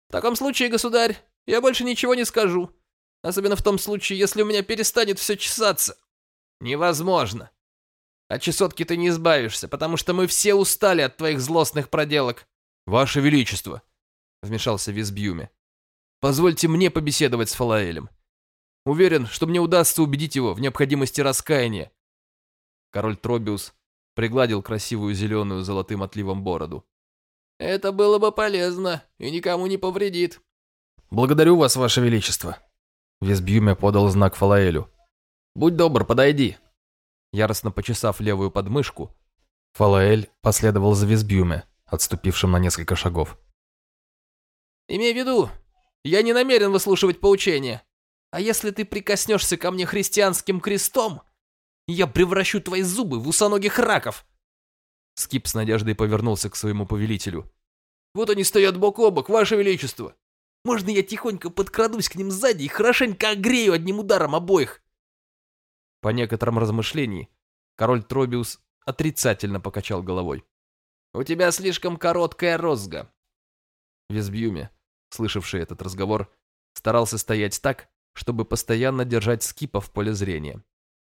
В таком случае, государь, я больше ничего не скажу. Особенно в том случае, если у меня перестанет все чесаться. Невозможно. От чесотки ты не избавишься, потому что мы все устали от твоих злостных проделок. Ваше Величество, вмешался Визбьюме. Позвольте мне побеседовать с Фалаэлем. Уверен, что мне удастся убедить его в необходимости раскаяния. Король Тробиус пригладил красивую зеленую золотым отливом бороду. Это было бы полезно и никому не повредит. Благодарю вас, Ваше Величество. Визбьюме подал знак Фалаэлю. Будь добр, подойди. Яростно почесав левую подмышку, Фалаэль последовал за Визбьюме, отступившим на несколько шагов. Имей в виду, я не намерен выслушивать поучения. А если ты прикоснешься ко мне христианским крестом, я превращу твои зубы в усоногих раков. Скип с надеждой повернулся к своему повелителю. Вот они стоят бок о бок, ваше величество. Можно я тихонько подкрадусь к ним сзади и хорошенько огрею одним ударом обоих? По некоторым размышлениям, король Тробиус отрицательно покачал головой. «У тебя слишком короткая розга». Визбьюме, слышавший этот разговор, старался стоять так, чтобы постоянно держать скипа в поле зрения.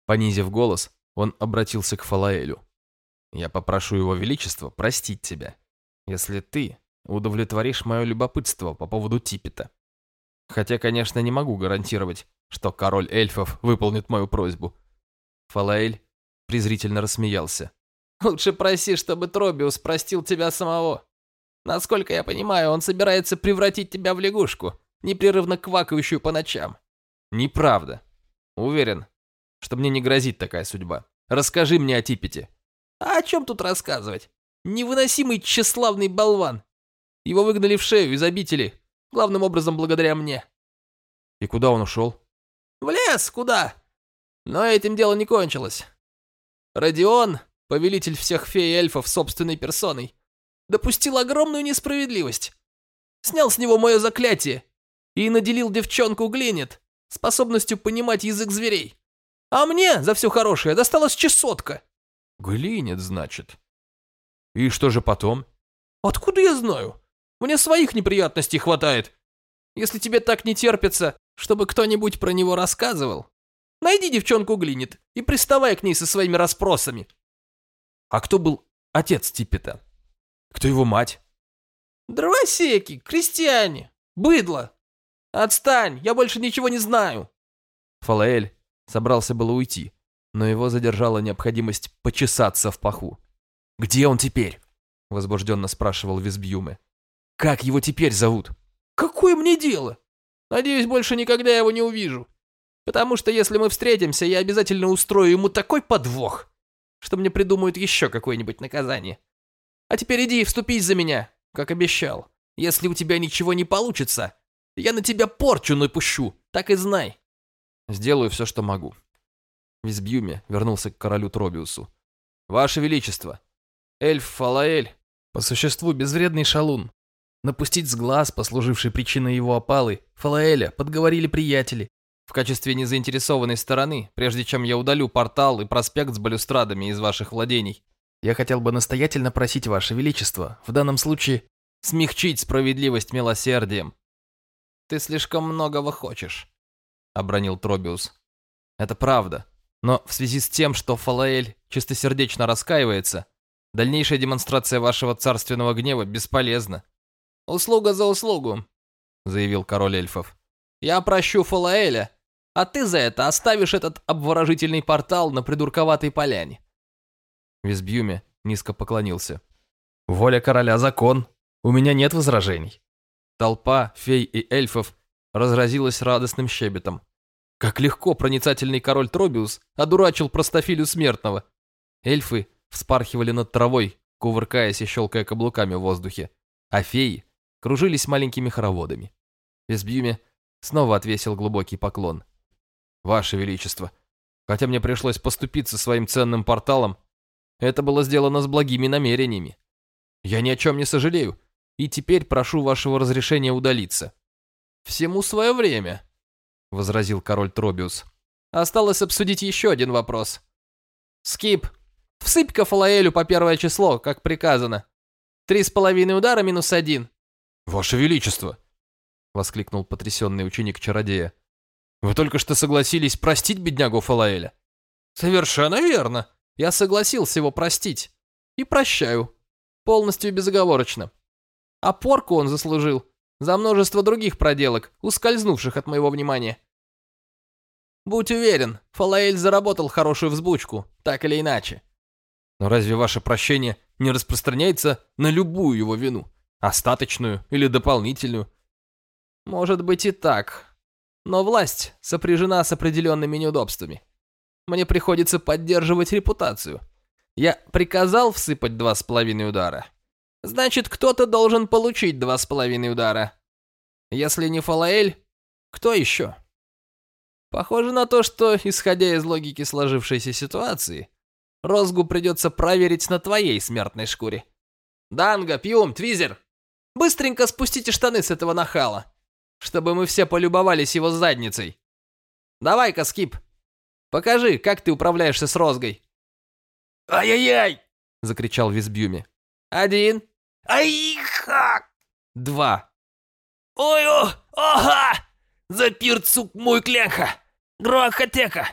Понизив голос, он обратился к Фалаэлю. «Я попрошу его величество простить тебя, если ты удовлетворишь мое любопытство по поводу Типета. Хотя, конечно, не могу гарантировать, что король эльфов выполнит мою просьбу». Фалаэль презрительно рассмеялся. «Лучше проси, чтобы Тробиус простил тебя самого. Насколько я понимаю, он собирается превратить тебя в лягушку, непрерывно квакающую по ночам». «Неправда. Уверен, что мне не грозит такая судьба. Расскажи мне о Типете». «А о чем тут рассказывать? Невыносимый тщеславный болван. Его выгнали в шею из обители, главным образом благодаря мне». «И куда он ушел?» «В лес, куда?» Но этим дело не кончилось. Родион, повелитель всех фей и эльфов собственной персоной, допустил огромную несправедливость. Снял с него мое заклятие и наделил девчонку Глинет способностью понимать язык зверей. А мне за все хорошее досталась чесотка. Глинет, значит. И что же потом? Откуда я знаю? Мне своих неприятностей хватает. Если тебе так не терпится, чтобы кто-нибудь про него рассказывал, найди девчонку Глинет и приставай к ней со своими расспросами. А кто был отец Типпета? Кто его мать? Дровосеки, крестьяне, быдло. Отстань, я больше ничего не знаю. Фалаэль собрался было уйти, но его задержала необходимость почесаться в паху. «Где он теперь?» — возбужденно спрашивал Визбьюме. «Как его теперь зовут?» «Какое мне дело? Надеюсь, больше никогда его не увижу. Потому что если мы встретимся, я обязательно устрою ему такой подвох, что мне придумают еще какое-нибудь наказание. А теперь иди и вступись за меня, как обещал. Если у тебя ничего не получится, я на тебя порчу напущу, так и знай. Сделаю все, что могу. Визбьюме вернулся к королю Тробиусу. Ваше Величество, эльф Фалаэль, по существу безвредный шалун. Напустить с глаз, послуживший причиной его опалы, Фалаэля подговорили приятели. В качестве незаинтересованной стороны, прежде чем я удалю портал и проспект с балюстрадами из ваших владений, я хотел бы настоятельно просить Ваше Величество, в данном случае, смягчить справедливость милосердием. Ты слишком многого хочешь, обронил Тробиус. Это правда, но в связи с тем, что Фалаэль чистосердечно раскаивается, дальнейшая демонстрация вашего царственного гнева бесполезна. Услуга за услугу, заявил король эльфов. Я прощу Фалаэля, а ты за это оставишь этот обворожительный портал на придурковатой поляне. Визбьюме низко поклонился. «Воля короля закон. У меня нет возражений». Толпа фей и эльфов разразилась радостным щебетом. Как легко проницательный король Тробиус одурачил простофилю смертного. Эльфы вспархивали над травой, кувыркаясь и щелкая каблуками в воздухе, а феи кружились маленькими хороводами. Визбьюме снова отвесил глубокий поклон. «Ваше Величество, хотя мне пришлось поступиться своим ценным порталом, это было сделано с благими намерениями. Я ни о чем не сожалею, и теперь прошу вашего разрешения удалиться». «Всему свое время», — возразил король Тробиус. «Осталось обсудить еще один вопрос. Скип, всыпь-ка Фалаэлю по первое число, как приказано. Три с половиной удара минус один. «Ваше Величество!» — воскликнул потрясенный ученик чародея. «Вы только что согласились простить беднягу Фалаэля?» Совершенно верно. Я согласился его простить. И прощаю. Полностью безоговорочно. А порку он заслужил за множество других проделок, ускользнувших от моего внимания. Будь уверен, Фалаэль заработал хорошую взбучку, так или иначе. Но разве ваше прощение не распространяется на любую его вину? Остаточную или дополнительную? Может быть и так. Но власть сопряжена с определенными неудобствами. Мне приходится поддерживать репутацию. Я приказал всыпать два с половиной удара. Значит, кто-то должен получить два с половиной удара. Если не Фалаэль, кто еще? Похоже на то, что, исходя из логики сложившейся ситуации, Розгу придется проверить на твоей смертной шкуре. Данга, Пьюм, Твизер, быстренько спустите штаны с этого нахала, чтобы мы все полюбовались его задницей. Давай-ка, Скип, покажи, как ты управляешься с Розгой. «Ай-яй-яй!» — закричал Визбюми. Один. «Ай-ха!» Два. «Ой-о! Ага! Запирцук мой кляха! Гроахотека!»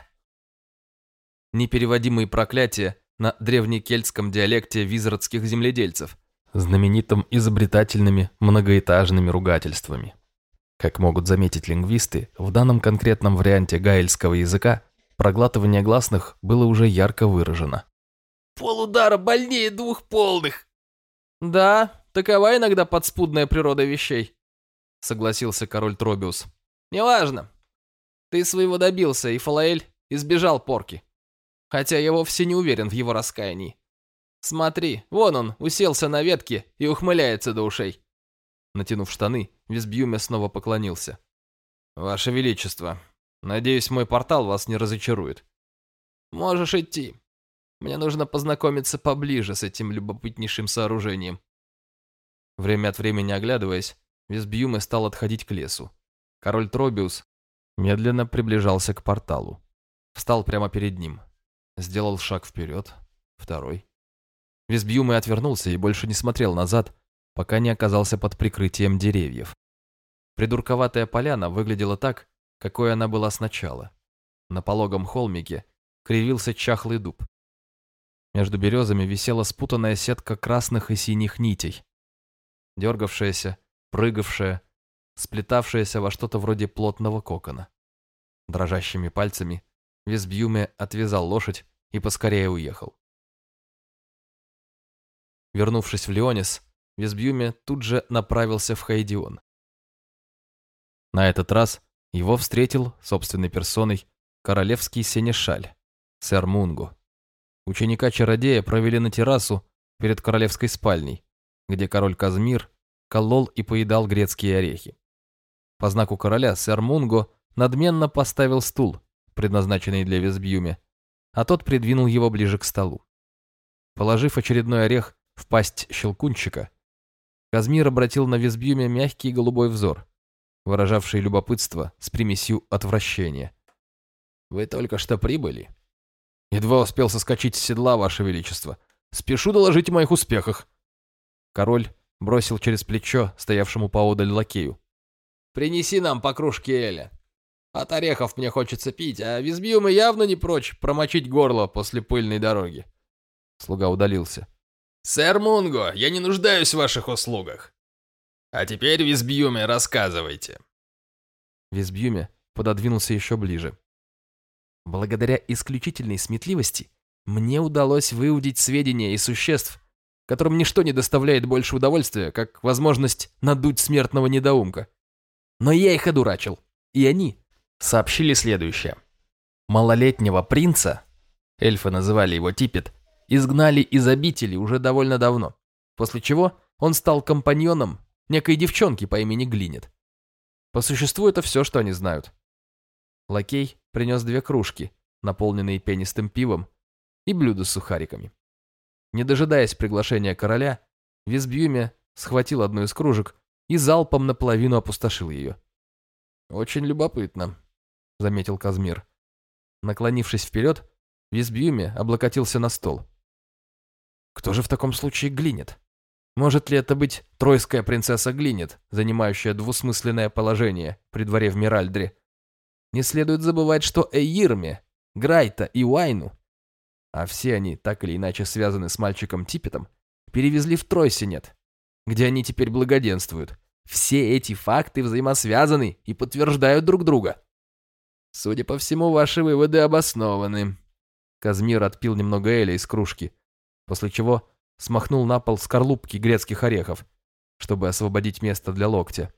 Непереводимые проклятия на древнекельтском диалекте визардских земледельцев, знаменитым изобретательными многоэтажными ругательствами. Как могут заметить лингвисты, в данном конкретном варианте гаэльского языка проглатывание гласных было уже ярко выражено. «Полудара больнее двух полных!» Да, такова иногда подспудная природа вещей, согласился король Тробиус. Неважно. Ты своего добился, и Фалаэль избежал порки. Хотя я вовсе не уверен в его раскаянии. Смотри, вон он, уселся на ветке и ухмыляется до ушей. Натянув штаны, Визбьюме снова поклонился. «Ваше Величество, надеюсь, мой портал вас не разочарует». «Можешь идти. Мне нужно познакомиться поближе с этим любопытнейшим сооружением». Время от времени оглядываясь, Визбьюме стал отходить к лесу. Король Тробиус медленно приближался к порталу. Встал прямо перед ним. Сделал шаг вперед, второй. Визбьюме отвернулся и больше не смотрел назад, пока не оказался под прикрытием деревьев. Придурковатая поляна выглядела так, какой она была сначала. На пологом холмике кривился чахлый дуб. Между березами висела спутанная сетка красных и синих нитей. Дергавшаяся, прыгавшая, сплетавшаяся во что-то вроде плотного кокона. Дрожащими пальцами Визбьюме отвязал лошадь и поскорее уехал. Вернувшись в Леонис, Визбьюме тут же направился в Хайдион. На этот раз его встретил собственной персоной королевский сенешаль, сэр Мунго. Ученика-чародея провели на террасу перед королевской спальней, где король Казмир колол и поедал грецкие орехи. По знаку короля сэр Мунго надменно поставил стул, предназначенный для Визбьюме, а тот придвинул его ближе к столу. Положив очередной орех в пасть щелкунчика, Казмир обратил на Визбьюме мягкий голубой взор, выражавший любопытство с примесью отвращения. «Вы только что прибыли?» «Едва успел соскочить с седла, Ваше Величество. Спешу доложить о моих успехах». Король бросил через плечо стоявшему поодаль лакею. «Принеси нам по кружке Эля. От орехов мне хочется пить, а Визбиумы явно не прочь промочить горло после пыльной дороги». Слуга удалился. «Сэр Мунго, я не нуждаюсь в ваших услугах. А теперь, Визбьюме, рассказывайте». Визбьюме пододвинулся еще ближе. Благодаря исключительной сметливости мне удалось выудить сведения из существ, которым ничто не доставляет больше удовольствия, как возможность надуть смертного недоумка. Но я их одурачил, и они сообщили следующее. Малолетнего принца, эльфы называли его Типет, изгнали из обители уже довольно давно, после чего он стал компаньоном некой девчонки по имени Глинет. По существу это все, что они знают. Лакей принес две кружки, наполненные пенистым пивом, и блюдо с сухариками. Не дожидаясь приглашения короля, Визбьюме схватил одну из кружек и залпом наполовину опустошил ее. «Очень любопытно», — заметил Казмир. Наклонившись вперед, Визбьюме облокотился на стол. «Кто же в таком случае глинет? Может ли это быть тройская принцесса Глинет, занимающая двусмысленное положение при дворе в Миральдре? Не следует забывать, что Эйирме, Грайта и Уайну, а все они так или иначе связаны с мальчиком Типетом, перевезли в Тройсинет, где они теперь благоденствуют. Все эти факты взаимосвязаны и подтверждают друг друга. Судя по всему, ваши выводы обоснованы. Казмир отпил немного эля из кружки, после чего смахнул на пол скорлупки грецких орехов, чтобы освободить место для локтя.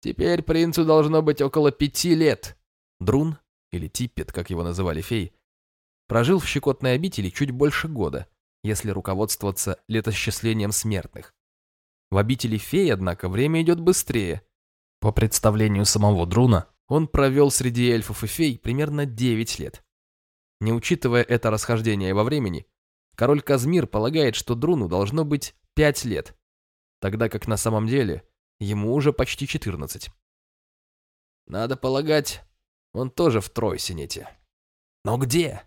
Теперь принцу должно быть около пяти лет. Друн, или Типпет, как его называли феи, прожил в щекотной обители чуть больше года, если руководствоваться летосчислением смертных. В обители фей, однако, время идет быстрее. По представлению самого Друна, он провел среди эльфов и фей примерно 9 лет. Не учитывая это расхождение во времени, Король Казмир полагает, что Друну должно быть пять лет, тогда как на самом деле ему уже почти четырнадцать. Надо полагать, он тоже в Тройсинете. Но где?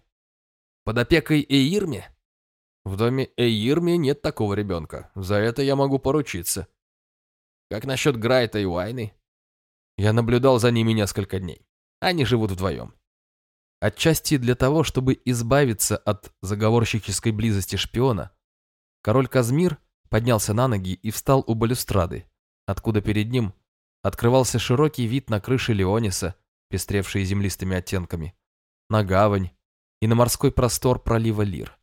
Под опекой Эйирме? В доме Эйирме нет такого ребенка, за это я могу поручиться. Как насчет Грайта и Уайны? Я наблюдал за ними несколько дней. Они живут вдвоем. Отчасти для того, чтобы избавиться от заговорщической близости шпиона, король Казмир поднялся на ноги и встал у балюстрады, откуда перед ним открывался широкий вид на крыши Леониса, пестревшие землистыми оттенками, на гавань и на морской простор пролива Лир.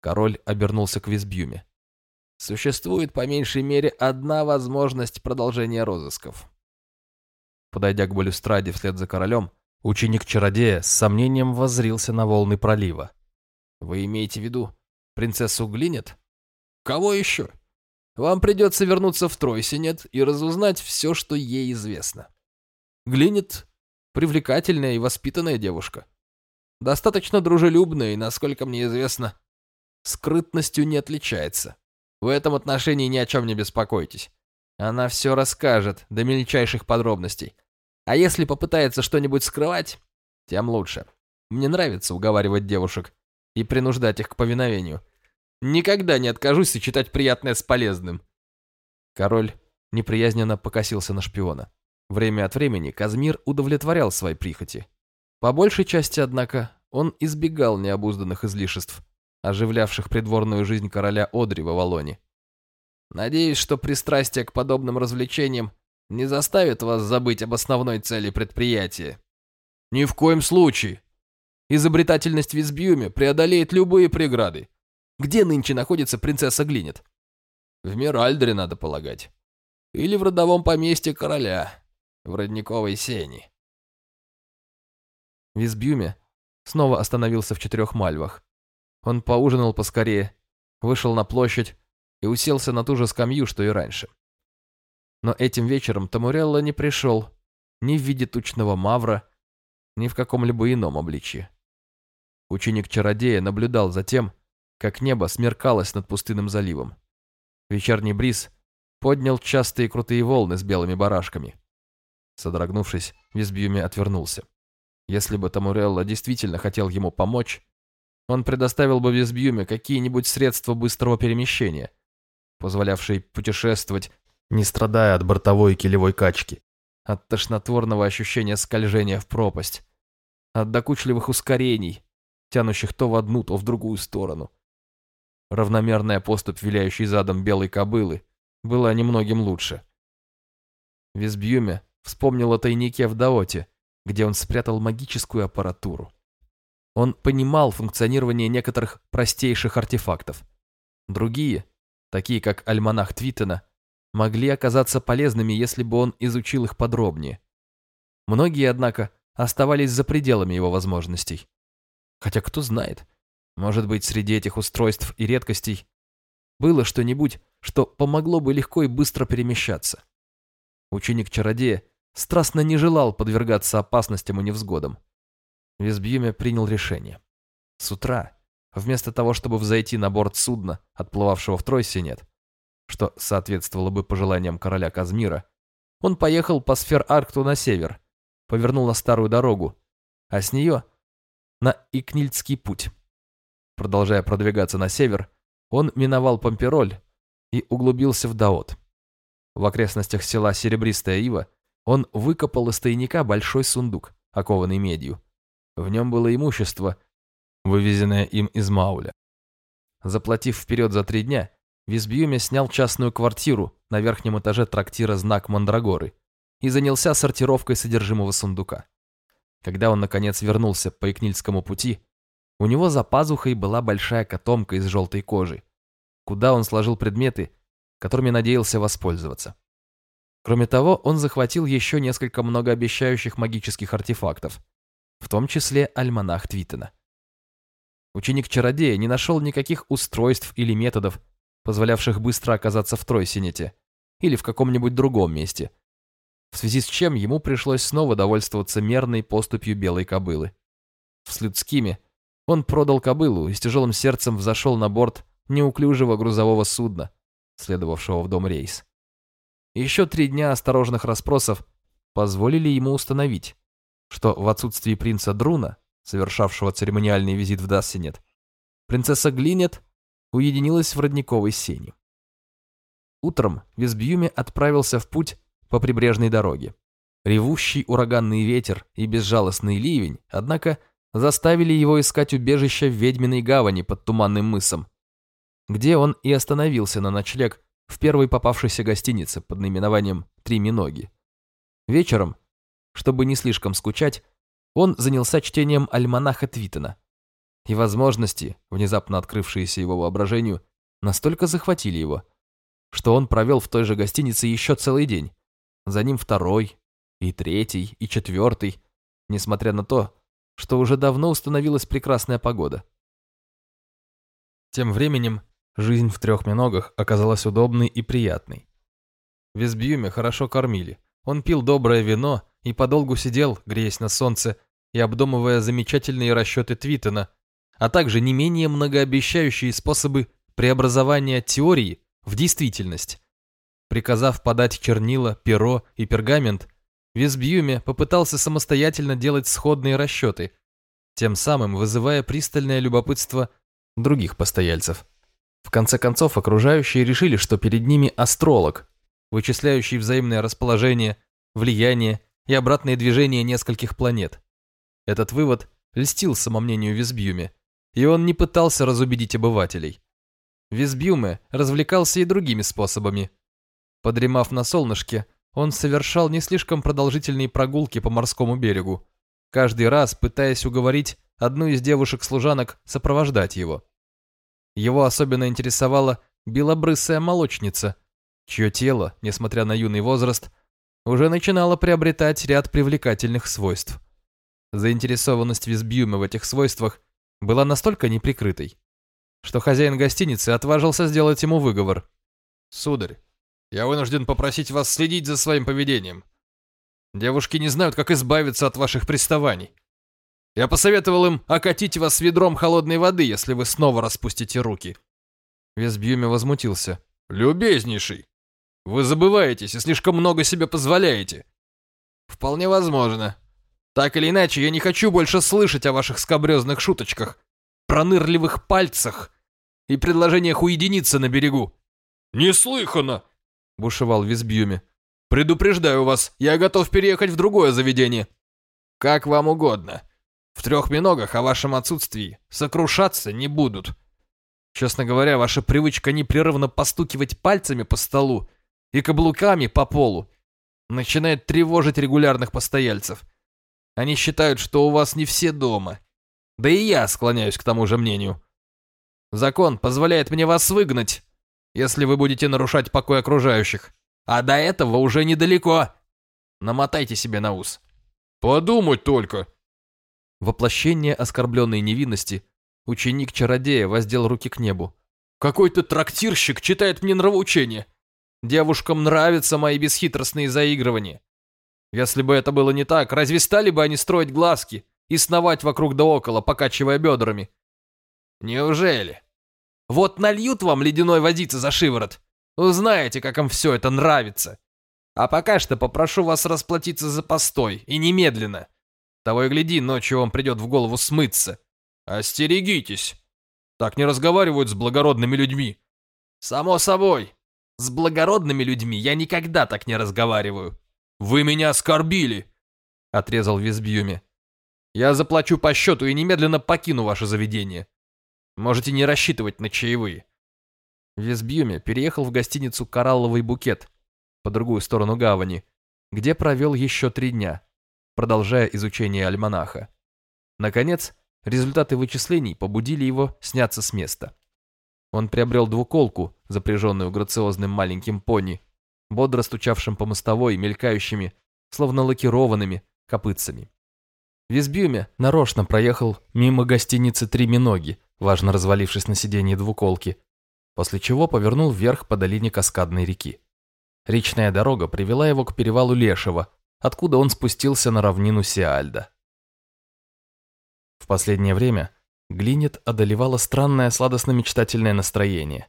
Король обернулся к Визбюме. Существует по меньшей мере одна возможность продолжения розысков. Подойдя к балюстраде вслед за королем, Ученик-чародея с сомнением воззрился на волны пролива. «Вы имеете в виду принцессу Глинет? Кого еще? Вам придется вернуться в Тройсинет и разузнать все, что ей известно. Глинет — привлекательная и воспитанная девушка. Достаточно дружелюбная и, насколько мне известно, скрытностью не отличается. В этом отношении ни о чем не беспокойтесь. Она все расскажет до мельчайших подробностей. А если попытается что-нибудь скрывать, тем лучше. Мне нравится уговаривать девушек и принуждать их к повиновению. Никогда не откажусь сочетать приятное с полезным. Король неприязненно покосился на шпиона. Время от времени Казмир удовлетворял свои прихоти. По большей части, однако, он избегал необузданных излишеств, оживлявших придворную жизнь короля Одри в Авалоне. Надеюсь, что пристрастие к подобным развлечениям не заставит вас забыть об основной цели предприятия. Ни в коем случае. Изобретательность Визбьюме преодолеет любые преграды. Где нынче находится принцесса Глинет? В Миральдре, надо полагать. Или в родовом поместье короля, в родниковой сене. Визбьюме снова остановился в четырех мальвах. Он поужинал поскорее, вышел на площадь и уселся на ту же скамью, что и раньше. Но этим вечером Тамурелло не пришел ни в виде тучного мавра, ни в каком-либо ином обличье. Ученик-чародея наблюдал за тем, как небо смеркалось над пустынным заливом. Вечерний бриз поднял частые крутые волны с белыми барашками. Содрогнувшись, Визбьюми отвернулся. Если бы Тамурелло действительно хотел ему помочь, он предоставил бы Визбьюме какие-нибудь средства быстрого перемещения, позволявшие путешествовать не страдая от бортовой и килевой качки, от тошнотворного ощущения скольжения в пропасть, от докучливых ускорений, тянущих то в одну, то в другую сторону. Равномерная поступь, виляющей задом белой кобылы, была немногим лучше. Визбьюме вспомнил о тайнике в Даоте, где он спрятал магическую аппаратуру. Он понимал функционирование некоторых простейших артефактов. Другие, такие как альманах Твиттена, могли оказаться полезными, если бы он изучил их подробнее. Многие, однако, оставались за пределами его возможностей. Хотя кто знает, может быть, среди этих устройств и редкостей было что-нибудь, что помогло бы легко и быстро перемещаться. Ученик-чародея страстно не желал подвергаться опасностям и невзгодам. Визбьюме принял решение. С утра, вместо того, чтобы взойти на борт судна, отплывавшего в Тройсинет, что соответствовало бы пожеланиям короля Казмира, он поехал по сфер-аркту на север, повернул на старую дорогу, а с нее на Икнильдский путь. Продолжая продвигаться на север, он миновал Помпероль, и углубился в Даот. В окрестностях села Серебристая Ива он выкопал из тайника большой сундук, окованный медью. В нем было имущество, вывезенное им из Мауля. Заплатив вперед за три дня, Визбьюме снял частную квартиру на верхнем этаже трактира «Знак Мандрагоры» и занялся сортировкой содержимого сундука. Когда он, наконец, вернулся по Икнильскому пути, у него за пазухой была большая котомка из желтой кожи, куда он сложил предметы, которыми надеялся воспользоваться. Кроме того, он захватил еще несколько многообещающих магических артефактов, в том числе альманах Твиттена. Ученик-чародея не нашел никаких устройств или методов, позволявших быстро оказаться в Тройсинете или в каком-нибудь другом месте, в связи с чем ему пришлось снова довольствоваться мерной поступью белой кобылы. В Слюдскиме он продал кобылу и с тяжелым сердцем взошел на борт неуклюжего грузового судна, следовавшего в дом рейс. Еще три дня осторожных расспросов позволили ему установить, что в отсутствии принца Друна, совершавшего церемониальный визит в Дассинет, принцесса Глинет уединилась в родниковой сене. Утром Весбьюме отправился в путь по прибрежной дороге. Ревущий ураганный ветер и безжалостный ливень, однако, заставили его искать убежище в Ведьминой гавани под Туманным мысом, где он и остановился на ночлег в первой попавшейся гостинице под наименованием «Три миноги». Вечером, чтобы не слишком скучать, он занялся чтением альманаха Твитена, и возможности, внезапно открывшиеся его воображению, настолько захватили его, что он провел в той же гостинице еще целый день, за ним второй, и третий, и четвертый, несмотря на то, что уже давно установилась прекрасная погода. Тем временем жизнь в трех миногах оказалась удобной и приятной. В Весбьюме хорошо кормили, он пил доброе вино и подолгу сидел, греясь на солнце и обдумывая замечательные расчеты Твиттена, а также не менее многообещающие способы преобразования теории в действительность. Приказав подать чернила, перо и пергамент, Весбьюме попытался самостоятельно делать сходные расчеты, тем самым вызывая пристальное любопытство других постояльцев. В конце концов, окружающие решили, что перед ними астролог, вычисляющий взаимное расположение, влияние и обратное движение нескольких планет. Этот вывод льстил самомнению Весбьюме, и он не пытался разубедить обывателей. Весбьюме развлекался и другими способами. Подремав на солнышке, он совершал не слишком продолжительные прогулки по морскому берегу, каждый раз пытаясь уговорить одну из девушек-служанок сопровождать его. Его особенно интересовала белобрысая молочница, чье тело, несмотря на юный возраст, уже начинало приобретать ряд привлекательных свойств. Заинтересованность Визбьюма в этих свойствах была настолько неприкрытой, что хозяин гостиницы отважился сделать ему выговор. «Сударь, я вынужден попросить вас следить за своим поведением. Девушки не знают, как избавиться от ваших приставаний. Я посоветовал им окатить вас ведром холодной воды, если вы снова распустите руки». Весбьюми возмутился. «Любезнейший! Вы забываетесь и слишком много себе позволяете». «Вполне возможно. Так или иначе, я не хочу больше слышать о ваших скобрезных шуточках, пронырливых пальцах и предложениях уединиться на берегу». «Неслыханно!» — бушевал Визбьюми. «Предупреждаю вас, я готов переехать в другое заведение». «Как вам угодно. В трех миногах о вашем отсутствии сокрушаться не будут. Честно говоря, ваша привычка непрерывно постукивать пальцами по столу и каблуками по полу начинает тревожить регулярных постояльцев. Они считают, что у вас не все дома. Да и я склоняюсь к тому же мнению. Закон позволяет мне вас выгнать, если вы будете нарушать покой окружающих. А до этого уже недалеко. Намотайте себе на ус. Подумать только. Воплощение оскорбленной невинности, ученик-чародея воздел руки к небу. Какой-то трактирщик читает мне нравоучение. Девушкам нравятся мои бесхитростные заигрывания. Если бы это было не так, разве стали бы они строить глазки и сновать вокруг да около, покачивая бедрами? Неужели? Вот нальют вам ледяной водицы за шиворот. Узнаете, как им все это нравится. А пока что попрошу вас расплатиться за постой, и немедленно. Того и гляди, ночью вам придет в голову смыться. Остерегитесь. Так не разговаривают с благородными людьми. Само собой, С благородными людьми я никогда так не разговариваю. Вы меня оскорбили, отрезал Визбьюми. Я заплачу по счету и немедленно покину ваше заведение. Можете не рассчитывать на чаевые. Визбьюми переехал в гостиницу «Коралловый букет» по другую сторону гавани, где провел еще три дня, продолжая изучение альманаха. Наконец, результаты вычислений побудили его сняться с места. Он приобрел двуколку, запряженную грациозным маленьким пони, бодро стучавшим по мостовой мелькающими, словно лакированными, копытцами. Визбюме нарочно проехал мимо гостиницы «Три Миноги», важно развалившись на сиденье двуколки, после чего повернул вверх по долине Каскадной реки. Речная дорога привела его к перевалу Лешева, откуда он спустился на равнину Сиальда. В последнее время Глинет одолевало странное сладостно-мечтательное настроение.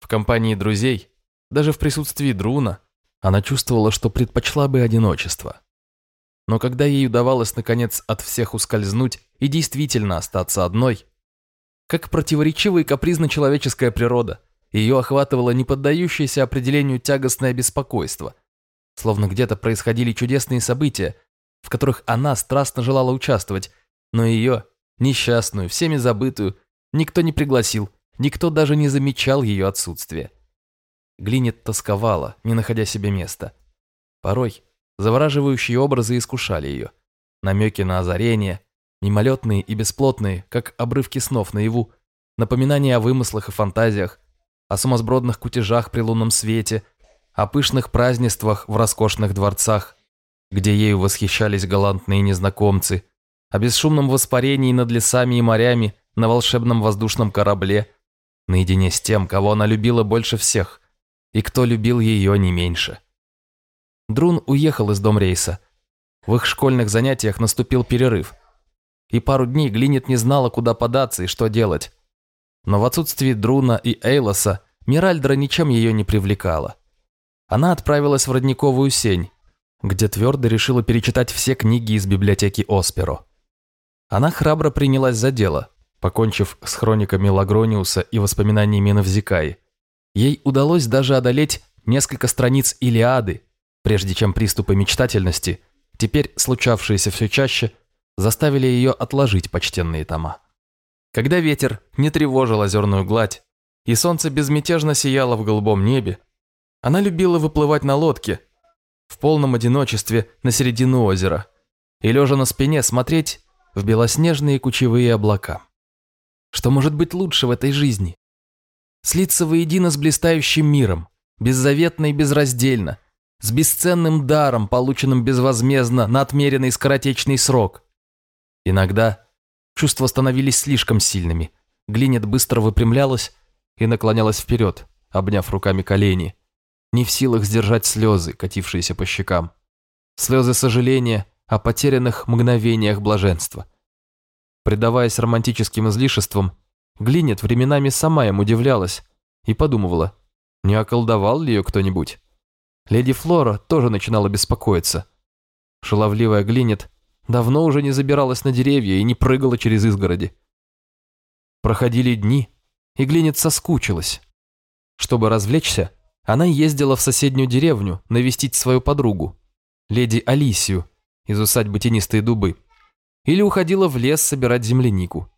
В компании друзей, даже в присутствии Друна, она чувствовала, что предпочла бы одиночество. Но когда ей удавалось, наконец, от всех ускользнуть и действительно остаться одной, как противоречива и капризна человеческая природа, ее охватывало неподдающееся определению тягостное беспокойство, словно где-то происходили чудесные события, в которых она страстно желала участвовать, но ее несчастную, всеми забытую, никто не пригласил, никто даже не замечал ее отсутствие. Глинет тосковала, не находя себе места. Порой завораживающие образы искушали ее. Намеки на озарение, мимолетные и бесплотные, как обрывки снов наяву, напоминания о вымыслах и фантазиях, о сумасбродных кутежах при лунном свете, о пышных празднествах в роскошных дворцах, где ею восхищались галантные незнакомцы, о бесшумном воспарении над лесами и морями на волшебном воздушном корабле, наедине с тем, кого она любила больше всех, и кто любил ее не меньше. Друн уехал из дом рейса. В их школьных занятиях наступил перерыв. И пару дней Глинет не знала, куда податься и что делать. Но в отсутствии Друна и Эйлоса Миральдра ничем ее не привлекала. Она отправилась в родниковую сень, где твердо решила перечитать все книги из библиотеки Осперо. Она храбро принялась за дело, покончив с хрониками Лагрониуса и воспоминаниями Навзикаи. Ей удалось даже одолеть несколько страниц Илиады, прежде чем приступы мечтательности, теперь случавшиеся все чаще, заставили ее отложить почтенные тома. Когда ветер не тревожил озерную гладь, и солнце безмятежно сияло в голубом небе, она любила выплывать на лодке в полном одиночестве на середину озера и, лежа на спине, смотреть в белоснежные кучевые облака. Что может быть лучше в этой жизни? Слиться воедино с блистающим миром, беззаветно и безраздельно, с бесценным даром, полученным безвозмездно на отмеренный скоротечный срок. Иногда чувства становились слишком сильными. Глинет быстро выпрямлялась и наклонялась вперед, обняв руками колени, не в силах сдержать слезы, катившиеся по щекам. Слезы сожаления о потерянных мгновениях блаженства. Предаваясь романтическим излишествам, Глинет временами сама им удивлялась и подумывала, не околдовал ли ее кто-нибудь. Леди Флора тоже начинала беспокоиться. Шаловливая Глинет давно уже не забиралась на деревья и не прыгала через изгороди. Проходили дни, и Глинет соскучилась. Чтобы развлечься, она ездила в соседнюю деревню навестить свою подругу, леди Алисию, из усадьбы Тенистые дубы, или уходила в лес собирать землянику.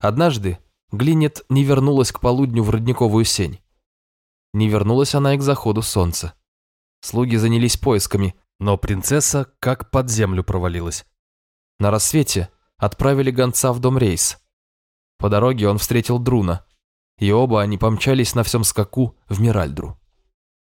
Однажды Глинет не вернулась к полудню в родниковую сень. Не вернулась она и к заходу солнца. Слуги занялись поисками, но принцесса как под землю провалилась. На рассвете отправили гонца в дом рейс. По дороге он встретил Друна, и оба они помчались на всем скаку в Миральдру.